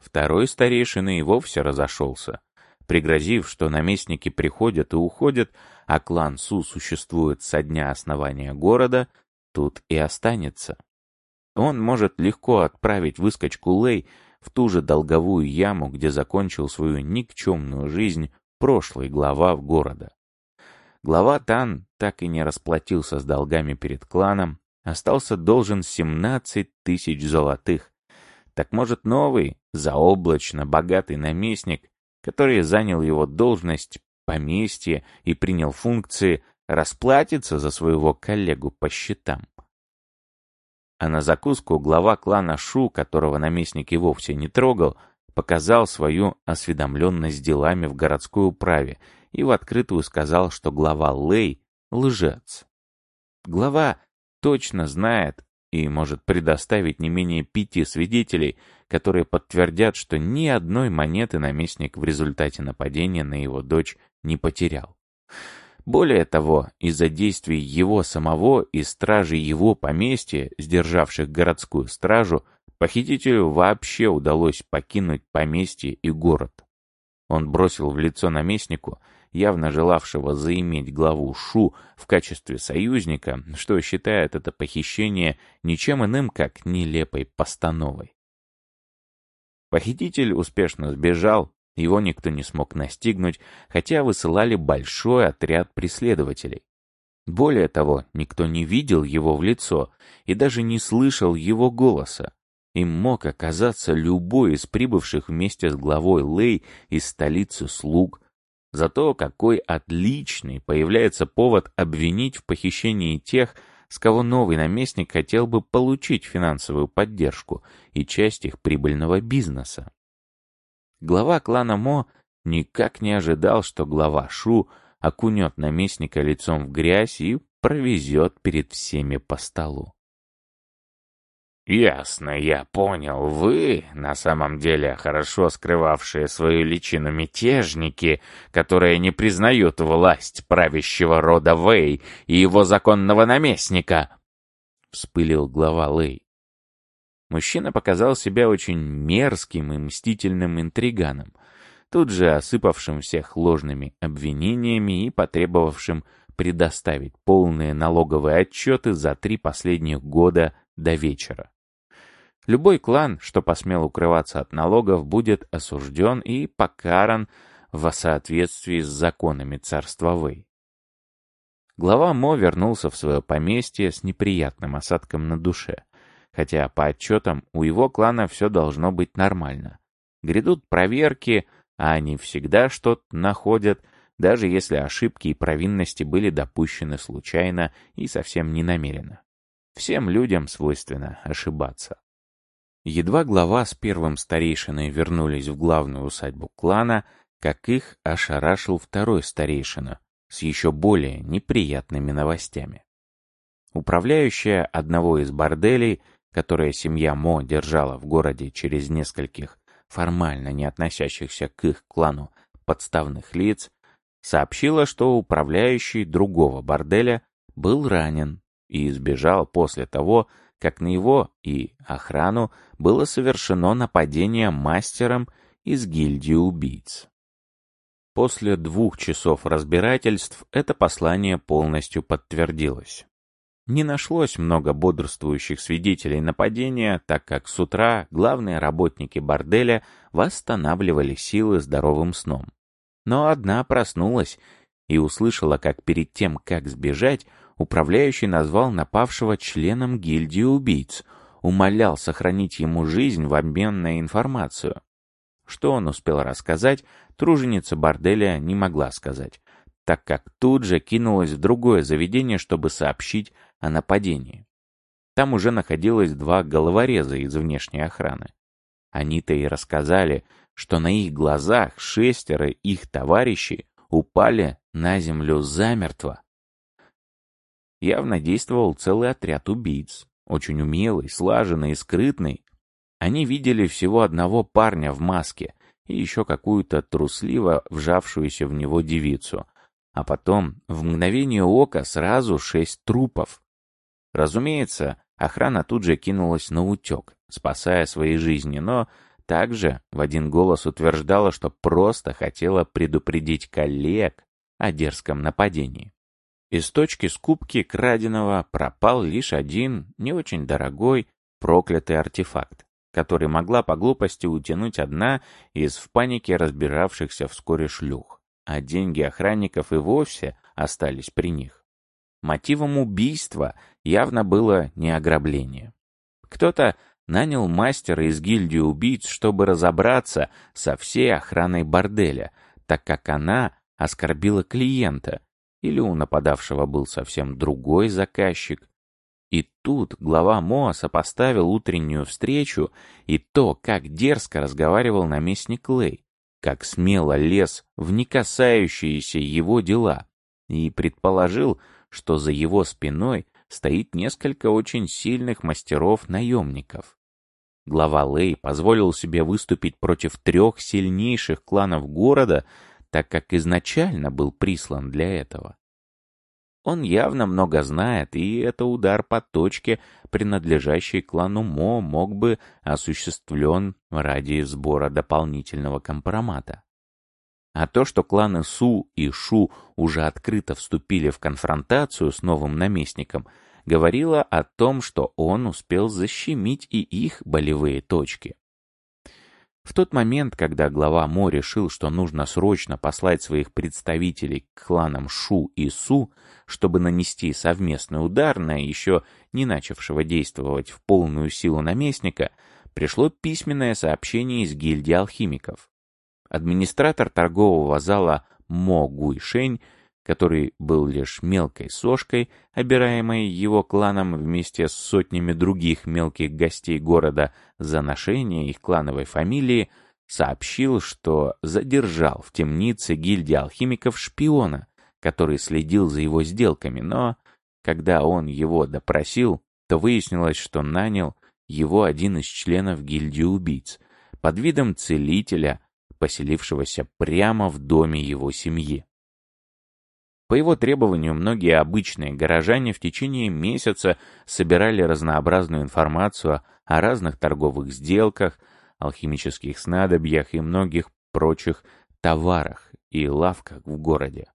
Второй старейшина и вовсе разошелся, пригрозив, что наместники приходят и уходят, а клан Су существует со дня основания города, тут и останется. Он может легко отправить выскочку Лэй в ту же долговую яму, где закончил свою никчемную жизнь прошлый глава в города. Глава Тан так и не расплатился с долгами перед кланом, остался должен 17 тысяч золотых. Так может новый, заоблачно богатый наместник, который занял его должность, поместье и принял функции, расплатится за своего коллегу по счетам. А на закуску глава клана Шу, которого наместник и вовсе не трогал, показал свою осведомленность делами в городской управе и в открытую сказал, что глава Лэй — лжец. Глава точно знает и может предоставить не менее пяти свидетелей, которые подтвердят, что ни одной монеты наместник в результате нападения на его дочь не потерял. Более того, из-за действий его самого и стражи его поместья, сдержавших городскую стражу, похитителю вообще удалось покинуть поместье и город. Он бросил в лицо наместнику, явно желавшего заиметь главу Шу в качестве союзника, что считает это похищение ничем иным, как нелепой постановой. Похититель успешно сбежал, его никто не смог настигнуть, хотя высылали большой отряд преследователей. Более того, никто не видел его в лицо и даже не слышал его голоса. Им мог оказаться любой из прибывших вместе с главой Лэй из столицы слуг. Зато какой отличный появляется повод обвинить в похищении тех, с кого новый наместник хотел бы получить финансовую поддержку и часть их прибыльного бизнеса. Глава клана Мо никак не ожидал, что глава Шу окунет наместника лицом в грязь и провезет перед всеми по столу. «Ясно, я понял. Вы, на самом деле, хорошо скрывавшие свою личину мятежники, которые не признают власть правящего рода Вэй и его законного наместника!» — вспылил глава Лэй. Мужчина показал себя очень мерзким и мстительным интриганом, тут же осыпавшим всех ложными обвинениями и потребовавшим предоставить полные налоговые отчеты за три последних года до вечера. Любой клан, что посмел укрываться от налогов, будет осужден и покаран в соответствии с законами царства Вэй. Глава Мо вернулся в свое поместье с неприятным осадком на душе, хотя по отчетам у его клана все должно быть нормально. Грядут проверки, а они всегда что-то находят, даже если ошибки и провинности были допущены случайно и совсем не намеренно. Всем людям свойственно ошибаться. Едва глава с первым старейшиной вернулись в главную усадьбу клана, как их ошарашил второй старейшина с еще более неприятными новостями. Управляющая одного из борделей, которое семья Мо держала в городе через нескольких формально не относящихся к их клану подставных лиц, сообщила, что управляющий другого борделя был ранен и избежал после того, как на его и охрану было совершено нападение мастером из гильдии убийц. После двух часов разбирательств это послание полностью подтвердилось. Не нашлось много бодрствующих свидетелей нападения, так как с утра главные работники борделя восстанавливали силы здоровым сном. Но одна проснулась и услышала, как перед тем, как сбежать, Управляющий назвал напавшего членом гильдии убийц, умолял сохранить ему жизнь в обмен на информацию. Что он успел рассказать, труженица борделя не могла сказать, так как тут же кинулась в другое заведение, чтобы сообщить о нападении. Там уже находилось два головореза из внешней охраны. Они-то и рассказали, что на их глазах шестеро их товарищей упали на землю замертво явно действовал целый отряд убийц. Очень умелый, слаженный и скрытный. Они видели всего одного парня в маске и еще какую-то трусливо вжавшуюся в него девицу. А потом, в мгновение ока, сразу шесть трупов. Разумеется, охрана тут же кинулась на утек, спасая свои жизни, но также в один голос утверждала, что просто хотела предупредить коллег о дерзком нападении. Из точки скупки краденого пропал лишь один, не очень дорогой, проклятый артефакт, который могла по глупости утянуть одна из в панике разбиравшихся вскоре шлюх, а деньги охранников и вовсе остались при них. Мотивом убийства явно было не ограбление. Кто-то нанял мастера из гильдии убийц, чтобы разобраться со всей охраной борделя, так как она оскорбила клиента, или у нападавшего был совсем другой заказчик. И тут глава МОА сопоставил утреннюю встречу и то, как дерзко разговаривал наместник Лей, как смело лез в не касающиеся его дела, и предположил, что за его спиной стоит несколько очень сильных мастеров-наемников. Глава Лей позволил себе выступить против трех сильнейших кланов города так как изначально был прислан для этого. Он явно много знает, и это удар по точке, принадлежащей клану Мо, мог бы осуществлен ради сбора дополнительного компромата. А то, что кланы Су и Шу уже открыто вступили в конфронтацию с новым наместником, говорило о том, что он успел защемить и их болевые точки. В тот момент, когда глава Мо решил, что нужно срочно послать своих представителей к кланам Шу и Су, чтобы нанести совместный удар на еще не начавшего действовать в полную силу наместника, пришло письменное сообщение из гильдии алхимиков. Администратор торгового зала Мо Гуйшень который был лишь мелкой сошкой, обираемой его кланом вместе с сотнями других мелких гостей города за ношение их клановой фамилии, сообщил, что задержал в темнице гильдии алхимиков шпиона, который следил за его сделками, но, когда он его допросил, то выяснилось, что нанял его один из членов гильдии убийц, под видом целителя, поселившегося прямо в доме его семьи. По его требованию, многие обычные горожане в течение месяца собирали разнообразную информацию о разных торговых сделках, алхимических снадобьях и многих прочих товарах и лавках в городе.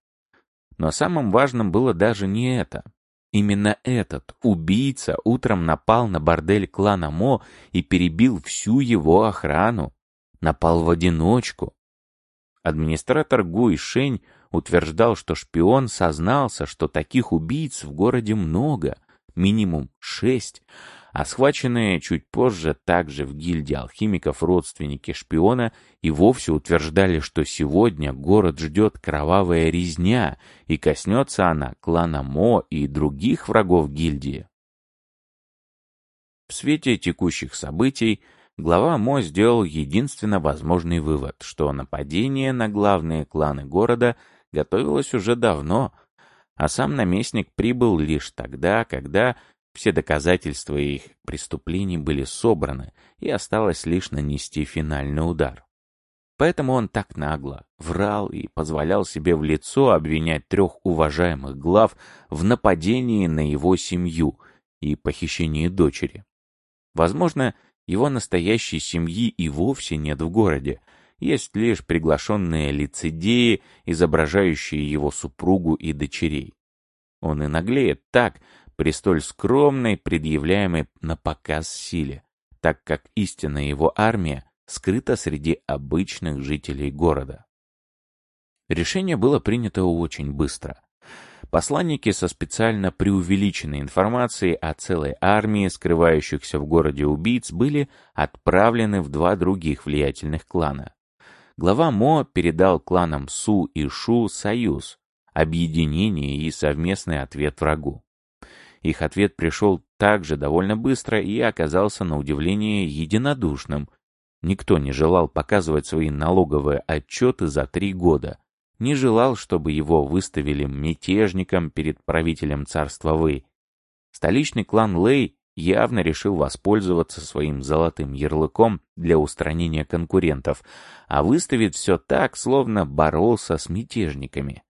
Но самым важным было даже не это. Именно этот убийца утром напал на бордель клана Мо и перебил всю его охрану. Напал в одиночку. Администратор Гуй Шень утверждал, что шпион сознался, что таких убийц в городе много, минимум шесть, а схваченные чуть позже также в гильдии алхимиков родственники шпиона и вовсе утверждали, что сегодня город ждет кровавая резня, и коснется она клана Мо и других врагов гильдии. В свете текущих событий глава Мо сделал единственно возможный вывод, что нападение на главные кланы города готовилось уже давно, а сам наместник прибыл лишь тогда, когда все доказательства их преступлений были собраны, и осталось лишь нанести финальный удар. Поэтому он так нагло врал и позволял себе в лицо обвинять трех уважаемых глав в нападении на его семью и похищении дочери. Возможно, его настоящей семьи и вовсе нет в городе, есть лишь приглашенные лицедеи, изображающие его супругу и дочерей. Он и наглеет так, при столь скромной, предъявляемой на показ силе, так как истинная его армия скрыта среди обычных жителей города. Решение было принято очень быстро. Посланники со специально преувеличенной информацией о целой армии скрывающихся в городе убийц были отправлены в два других влиятельных клана. Глава Мо передал кланам Су и Шу союз, объединение и совместный ответ врагу. Их ответ пришел также довольно быстро и оказался на удивление единодушным. Никто не желал показывать свои налоговые отчеты за три года. Не желал, чтобы его выставили мятежником перед правителем царства Вэй. Столичный клан Лэй явно решил воспользоваться своим золотым ярлыком для устранения конкурентов, а выставит все так, словно боролся с мятежниками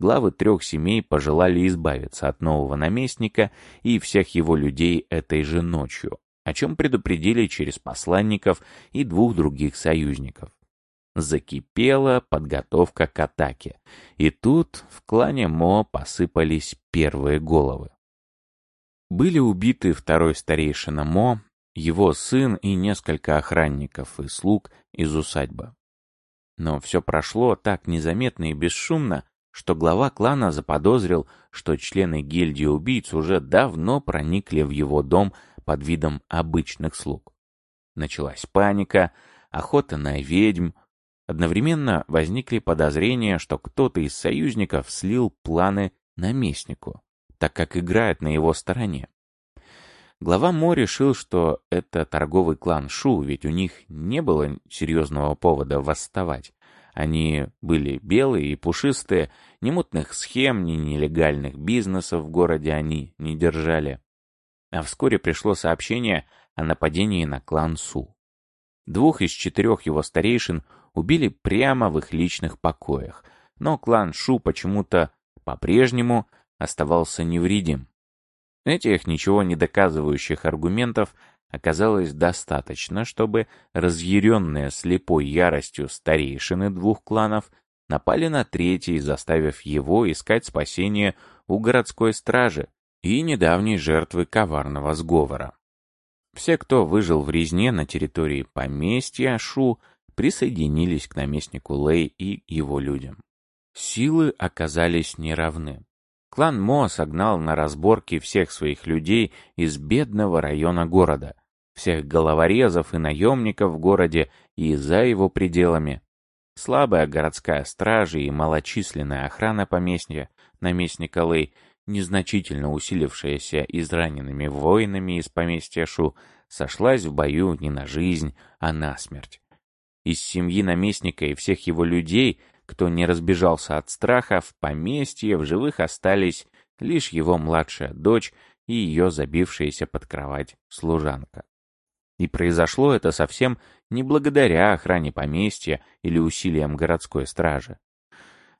главы трех семей пожелали избавиться от нового наместника и всех его людей этой же ночью, о чем предупредили через посланников и двух других союзников. Закипела подготовка к атаке, и тут в клане Мо посыпались первые головы. Были убиты второй старейшина Мо, его сын и несколько охранников и слуг из усадьбы. Но все прошло так незаметно и бесшумно, что глава клана заподозрил, что члены гильдии убийц уже давно проникли в его дом под видом обычных слуг. Началась паника, охота на ведьм. Одновременно возникли подозрения, что кто-то из союзников слил планы наместнику, так как играет на его стороне. Глава Мо решил, что это торговый клан Шу, ведь у них не было серьезного повода восставать. Они были белые и пушистые, ни мутных схем, ни нелегальных бизнесов в городе они не держали. А вскоре пришло сообщение о нападении на клан Су. Двух из четырех его старейшин убили прямо в их личных покоях, но клан Шу почему-то по-прежнему оставался невредим. Этих ничего не доказывающих аргументов оказалось достаточно, чтобы разъяренные слепой яростью старейшины двух кланов напали на третий, заставив его искать спасение у городской стражи и недавней жертвы коварного сговора. Все, кто выжил в резне на территории поместья Шу, присоединились к наместнику Лэй и его людям. Силы оказались неравны. Клан Мо согнал на разборки всех своих людей из бедного района города, всех головорезов и наемников в городе и за его пределами. Слабая городская стража и малочисленная охрана поместья, наместника Лэй, незначительно усилившаяся израненными воинами из поместья Шу, сошлась в бою не на жизнь, а на смерть. Из семьи наместника и всех его людей, кто не разбежался от страха, в поместье в живых остались лишь его младшая дочь и ее забившаяся под кровать служанка. И произошло это совсем не благодаря охране поместья или усилиям городской стражи.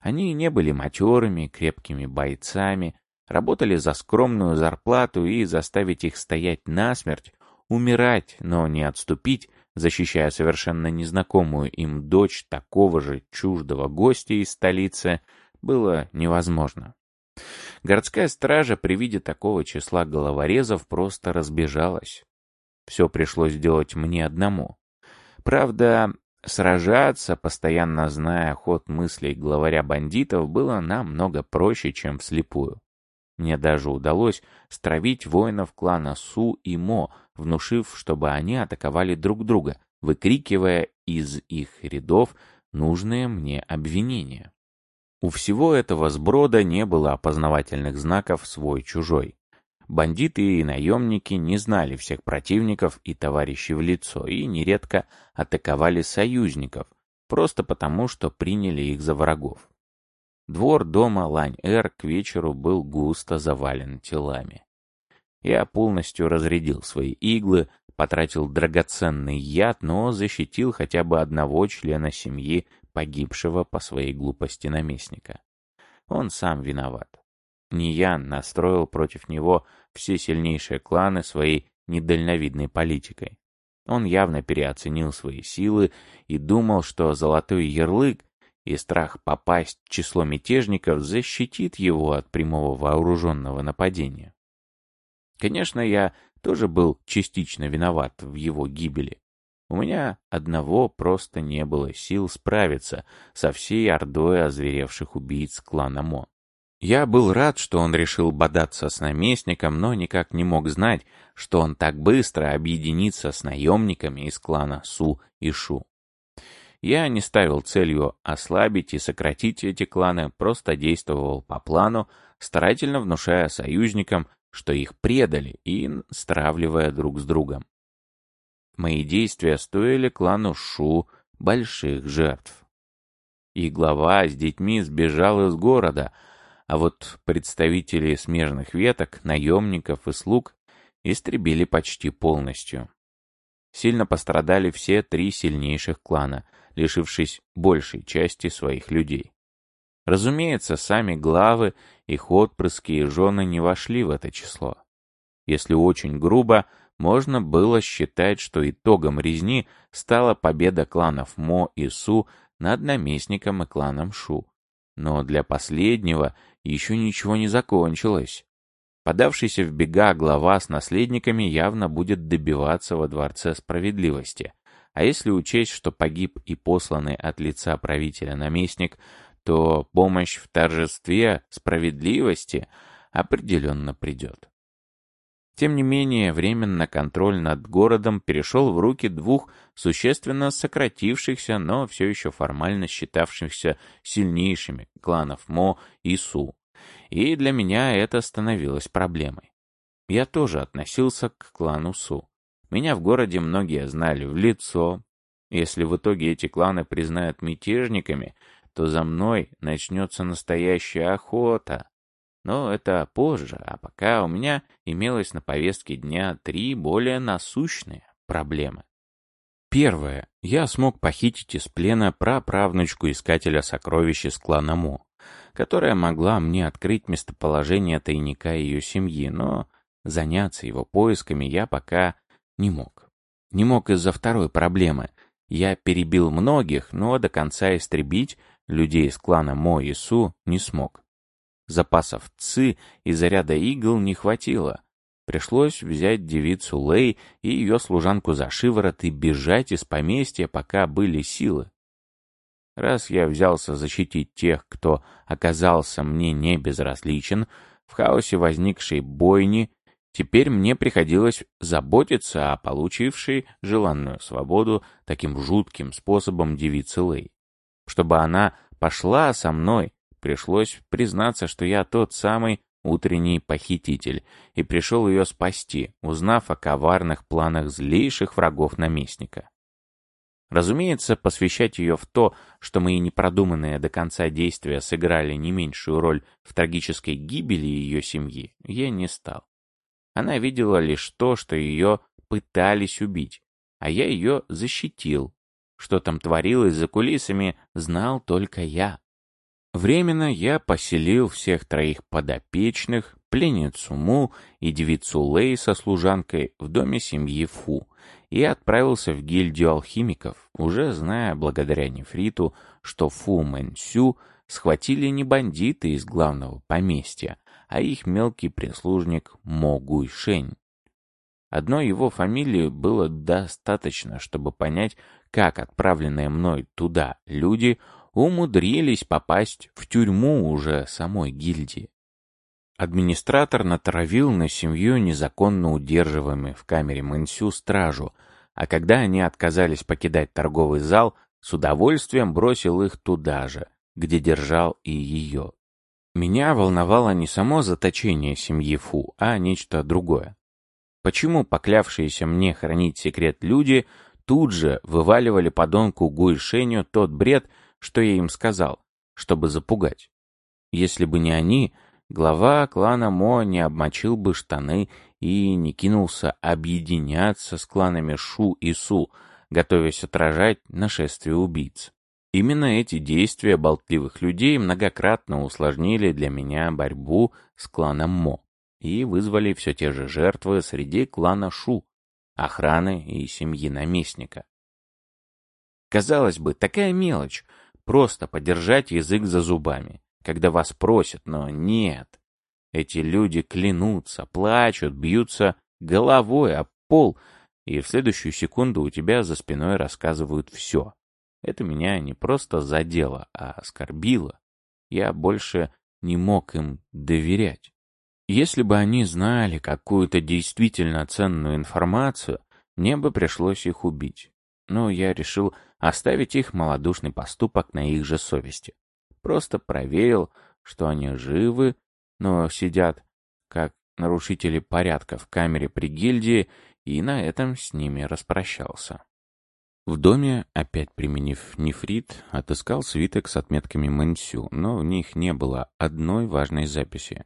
Они не были матерыми, крепкими бойцами, работали за скромную зарплату и заставить их стоять насмерть, умирать, но не отступить, защищая совершенно незнакомую им дочь такого же чуждого гостя из столицы, было невозможно. Городская стража при виде такого числа головорезов просто разбежалась. Все пришлось делать мне одному. Правда, сражаться, постоянно зная ход мыслей главаря бандитов, было намного проще, чем вслепую. Мне даже удалось стравить воинов клана Су и Мо, внушив, чтобы они атаковали друг друга, выкрикивая из их рядов нужные мне обвинения. У всего этого сброда не было опознавательных знаков свой-чужой. Бандиты и наемники не знали всех противников и товарищей в лицо и нередко атаковали союзников, просто потому, что приняли их за врагов. Двор дома Лань-Эр к вечеру был густо завален телами. Я полностью разрядил свои иглы, потратил драгоценный яд, но защитил хотя бы одного члена семьи погибшего по своей глупости наместника. Он сам виноват. Не я настроил против него все сильнейшие кланы своей недальновидной политикой. Он явно переоценил свои силы и думал, что золотой ярлык и страх попасть в число мятежников защитит его от прямого вооруженного нападения. Конечно, я тоже был частично виноват в его гибели. У меня одного просто не было сил справиться со всей ордой озверевших убийц клана Мо. Я был рад, что он решил бодаться с наместником, но никак не мог знать, что он так быстро объединится с наемниками из клана Су и Шу. Я не ставил целью ослабить и сократить эти кланы, просто действовал по плану, старательно внушая союзникам, что их предали, и стравливая друг с другом. Мои действия стоили клану Шу больших жертв. И глава с детьми сбежал из города — а вот представители смежных веток, наемников и слуг истребили почти полностью. Сильно пострадали все три сильнейших клана, лишившись большей части своих людей. Разумеется, сами главы, их отпрыски и жены не вошли в это число. Если очень грубо, можно было считать, что итогом резни стала победа кланов Мо и Су над наместником и кланом Шу. Но для последнего еще ничего не закончилось. Подавшийся в бега глава с наследниками явно будет добиваться во Дворце Справедливости. А если учесть, что погиб и посланный от лица правителя наместник, то помощь в торжестве справедливости определенно придет. Тем не менее, временно контроль над городом перешел в руки двух существенно сократившихся, но все еще формально считавшихся сильнейшими кланов Мо и Су. И для меня это становилось проблемой. Я тоже относился к клану Су. Меня в городе многие знали в лицо. Если в итоге эти кланы признают мятежниками, то за мной начнется настоящая охота. Но это позже, а пока у меня имелось на повестке дня три более насущные проблемы. Первое. Я смог похитить из плена праправнучку искателя сокровищ из клана Мо, которая могла мне открыть местоположение тайника ее семьи, но заняться его поисками я пока не мог. Не мог из-за второй проблемы. Я перебил многих, но до конца истребить людей из клана Мо и Су не смог. Запасов ЦИ и заряда игл не хватило. Пришлось взять девицу Лэй и ее служанку за шиворот и бежать из поместья, пока были силы. Раз я взялся защитить тех, кто оказался мне не безразличен, в хаосе возникшей бойни, теперь мне приходилось заботиться о получившей желанную свободу таким жутким способом девицы Лэй. Чтобы она пошла со мной, Пришлось признаться, что я тот самый утренний похититель, и пришел ее спасти, узнав о коварных планах злейших врагов наместника. Разумеется, посвящать ее в то, что мои непродуманные до конца действия сыграли не меньшую роль в трагической гибели ее семьи, я не стал. Она видела лишь то, что ее пытались убить, а я ее защитил. Что там творилось за кулисами, знал только я. Временно я поселил всех троих подопечных, пленницу Му и девицу Лэй со служанкой в доме семьи Фу и отправился в гильдию алхимиков, уже зная благодаря нефриту, что Фу Мэн Сю схватили не бандиты из главного поместья, а их мелкий прислужник Мо Гуй Шень. Одной его фамилии было достаточно, чтобы понять, как отправленные мной туда люди – умудрились попасть в тюрьму уже самой гильдии. Администратор натравил на семью незаконно удерживаемых в камере Мэнсю стражу, а когда они отказались покидать торговый зал, с удовольствием бросил их туда же, где держал и ее. Меня волновало не само заточение семьи Фу, а нечто другое. Почему поклявшиеся мне хранить секрет люди тут же вываливали подонку Гуйшеню тот бред, что я им сказал, чтобы запугать. Если бы не они, глава клана Мо не обмочил бы штаны и не кинулся объединяться с кланами Шу и Су, готовясь отражать нашествие убийц. Именно эти действия болтливых людей многократно усложнили для меня борьбу с кланом Мо и вызвали все те же жертвы среди клана Шу, охраны и семьи наместника. Казалось бы, такая мелочь, Просто подержать язык за зубами, когда вас просят, но нет. Эти люди клянутся, плачут, бьются головой о пол, и в следующую секунду у тебя за спиной рассказывают все. Это меня не просто задело, а оскорбило. Я больше не мог им доверять. Если бы они знали какую-то действительно ценную информацию, мне бы пришлось их убить. Но я решил оставить их малодушный поступок на их же совести. Просто проверил, что они живы, но сидят как нарушители порядка в камере при гильдии, и на этом с ними распрощался. В доме, опять применив нефрит, отыскал свиток с отметками Мэнсю, но в них не было одной важной записи.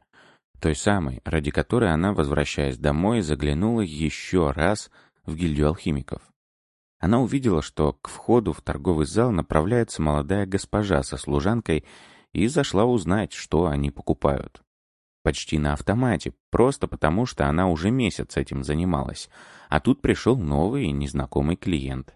Той самой, ради которой она, возвращаясь домой, заглянула еще раз в гильдию алхимиков. Она увидела, что к входу в торговый зал направляется молодая госпожа со служанкой и зашла узнать, что они покупают. Почти на автомате, просто потому что она уже месяц этим занималась, а тут пришел новый незнакомый клиент.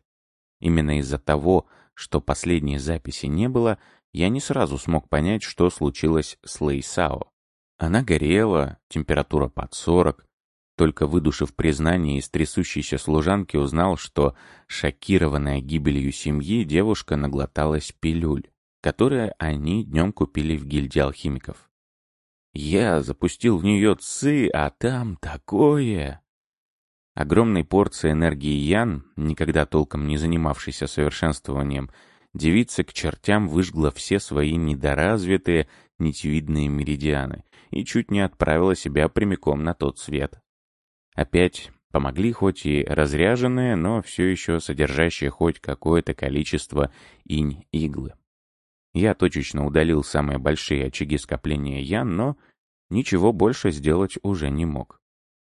Именно из-за того, что последней записи не было, я не сразу смог понять, что случилось с Лейсао. Она горела, температура под 40, только выдушив признание из трясущейся служанки, узнал, что, шокированная гибелью семьи, девушка наглоталась пилюль, которые они днем купили в гильдии алхимиков. Я запустил в нее ци, а там такое... Огромной порции энергии Ян, никогда толком не занимавшейся совершенствованием, девица к чертям выжгла все свои недоразвитые нитевидные меридианы и чуть не отправила себя прямиком на тот свет. Опять помогли хоть и разряженные, но все еще содержащие хоть какое-то количество инь-иглы. Я точечно удалил самые большие очаги скопления ян, но ничего больше сделать уже не мог.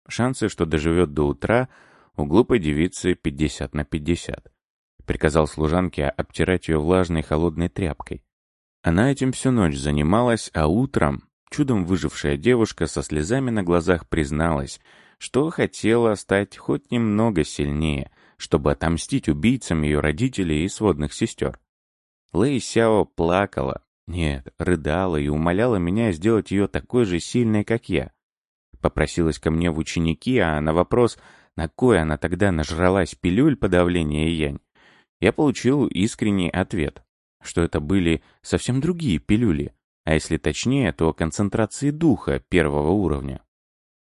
Шансы, что доживет до утра, у глупой девицы 50 на 50. Приказал служанке обтирать ее влажной холодной тряпкой. Она этим всю ночь занималась, а утром чудом выжившая девушка со слезами на глазах призналась — что хотела стать хоть немного сильнее, чтобы отомстить убийцам ее родителей и сводных сестер. Лэй Сяо плакала, нет, рыдала и умоляла меня сделать ее такой же сильной, как я. Попросилась ко мне в ученики, а на вопрос, на кой она тогда нажралась пилюль подавления янь, я получил искренний ответ, что это были совсем другие пилюли, а если точнее, то концентрации духа первого уровня.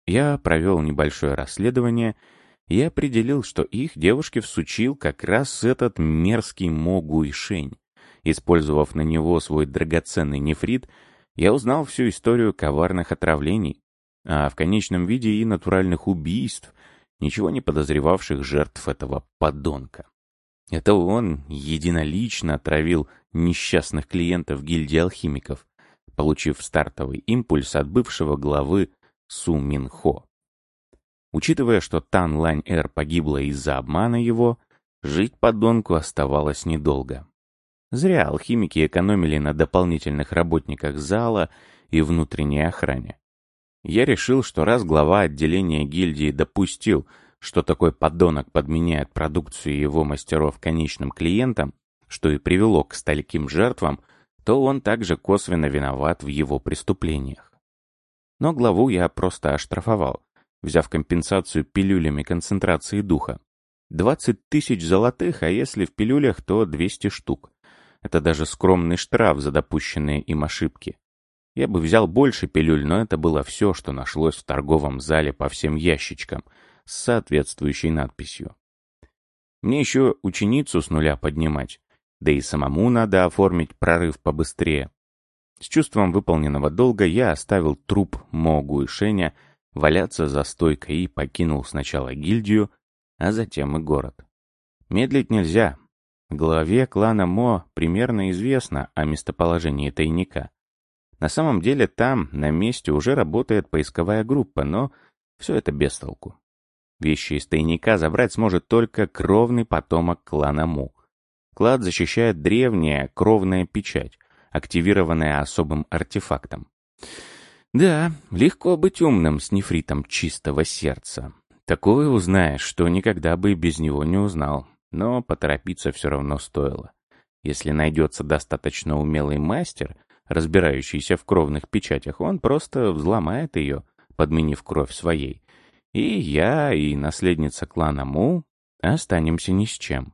Я провел небольшое расследование и определил, что их девушке всучил как раз этот мерзкий Могу и Шень. Использовав на него свой драгоценный нефрит, я узнал всю историю коварных отравлений, а в конечном виде и натуральных убийств, ничего не подозревавших жертв этого подонка. Это он единолично отравил несчастных клиентов гильдии алхимиков, получив стартовый импульс от бывшего главы Су Мин Хо. Учитывая, что Тан Лань-Эр погибла из-за обмана его, жить подонку оставалось недолго. Зря алхимики экономили на дополнительных работниках зала и внутренней охране. Я решил, что раз глава отделения гильдии допустил, что такой подонок подменяет продукцию его мастеров конечным клиентам, что и привело к стольким жертвам, то он также косвенно виноват в его преступлениях. Но главу я просто оштрафовал, взяв компенсацию пилюлями концентрации духа. 20 тысяч золотых, а если в пилюлях, то 200 штук. Это даже скромный штраф за допущенные им ошибки. Я бы взял больше пилюль, но это было все, что нашлось в торговом зале по всем ящичкам с соответствующей надписью. Мне еще ученицу с нуля поднимать, да и самому надо оформить прорыв побыстрее. С чувством выполненного долга я оставил труп Могу и Шеня валяться за стойкой и покинул сначала гильдию, а затем и город. Медлить нельзя. Главе клана Мо примерно известно о местоположении тайника. На самом деле там, на месте, уже работает поисковая группа, но все это без толку. Вещи из тайника забрать сможет только кровный потомок клана Му. Клад защищает древняя кровная печать, активированная особым артефактом. Да, легко быть умным с нефритом чистого сердца. Такое узнаешь, что никогда бы без него не узнал. Но поторопиться все равно стоило. Если найдется достаточно умелый мастер, разбирающийся в кровных печатях, он просто взломает ее, подменив кровь своей. И я, и наследница клана Му останемся ни с чем.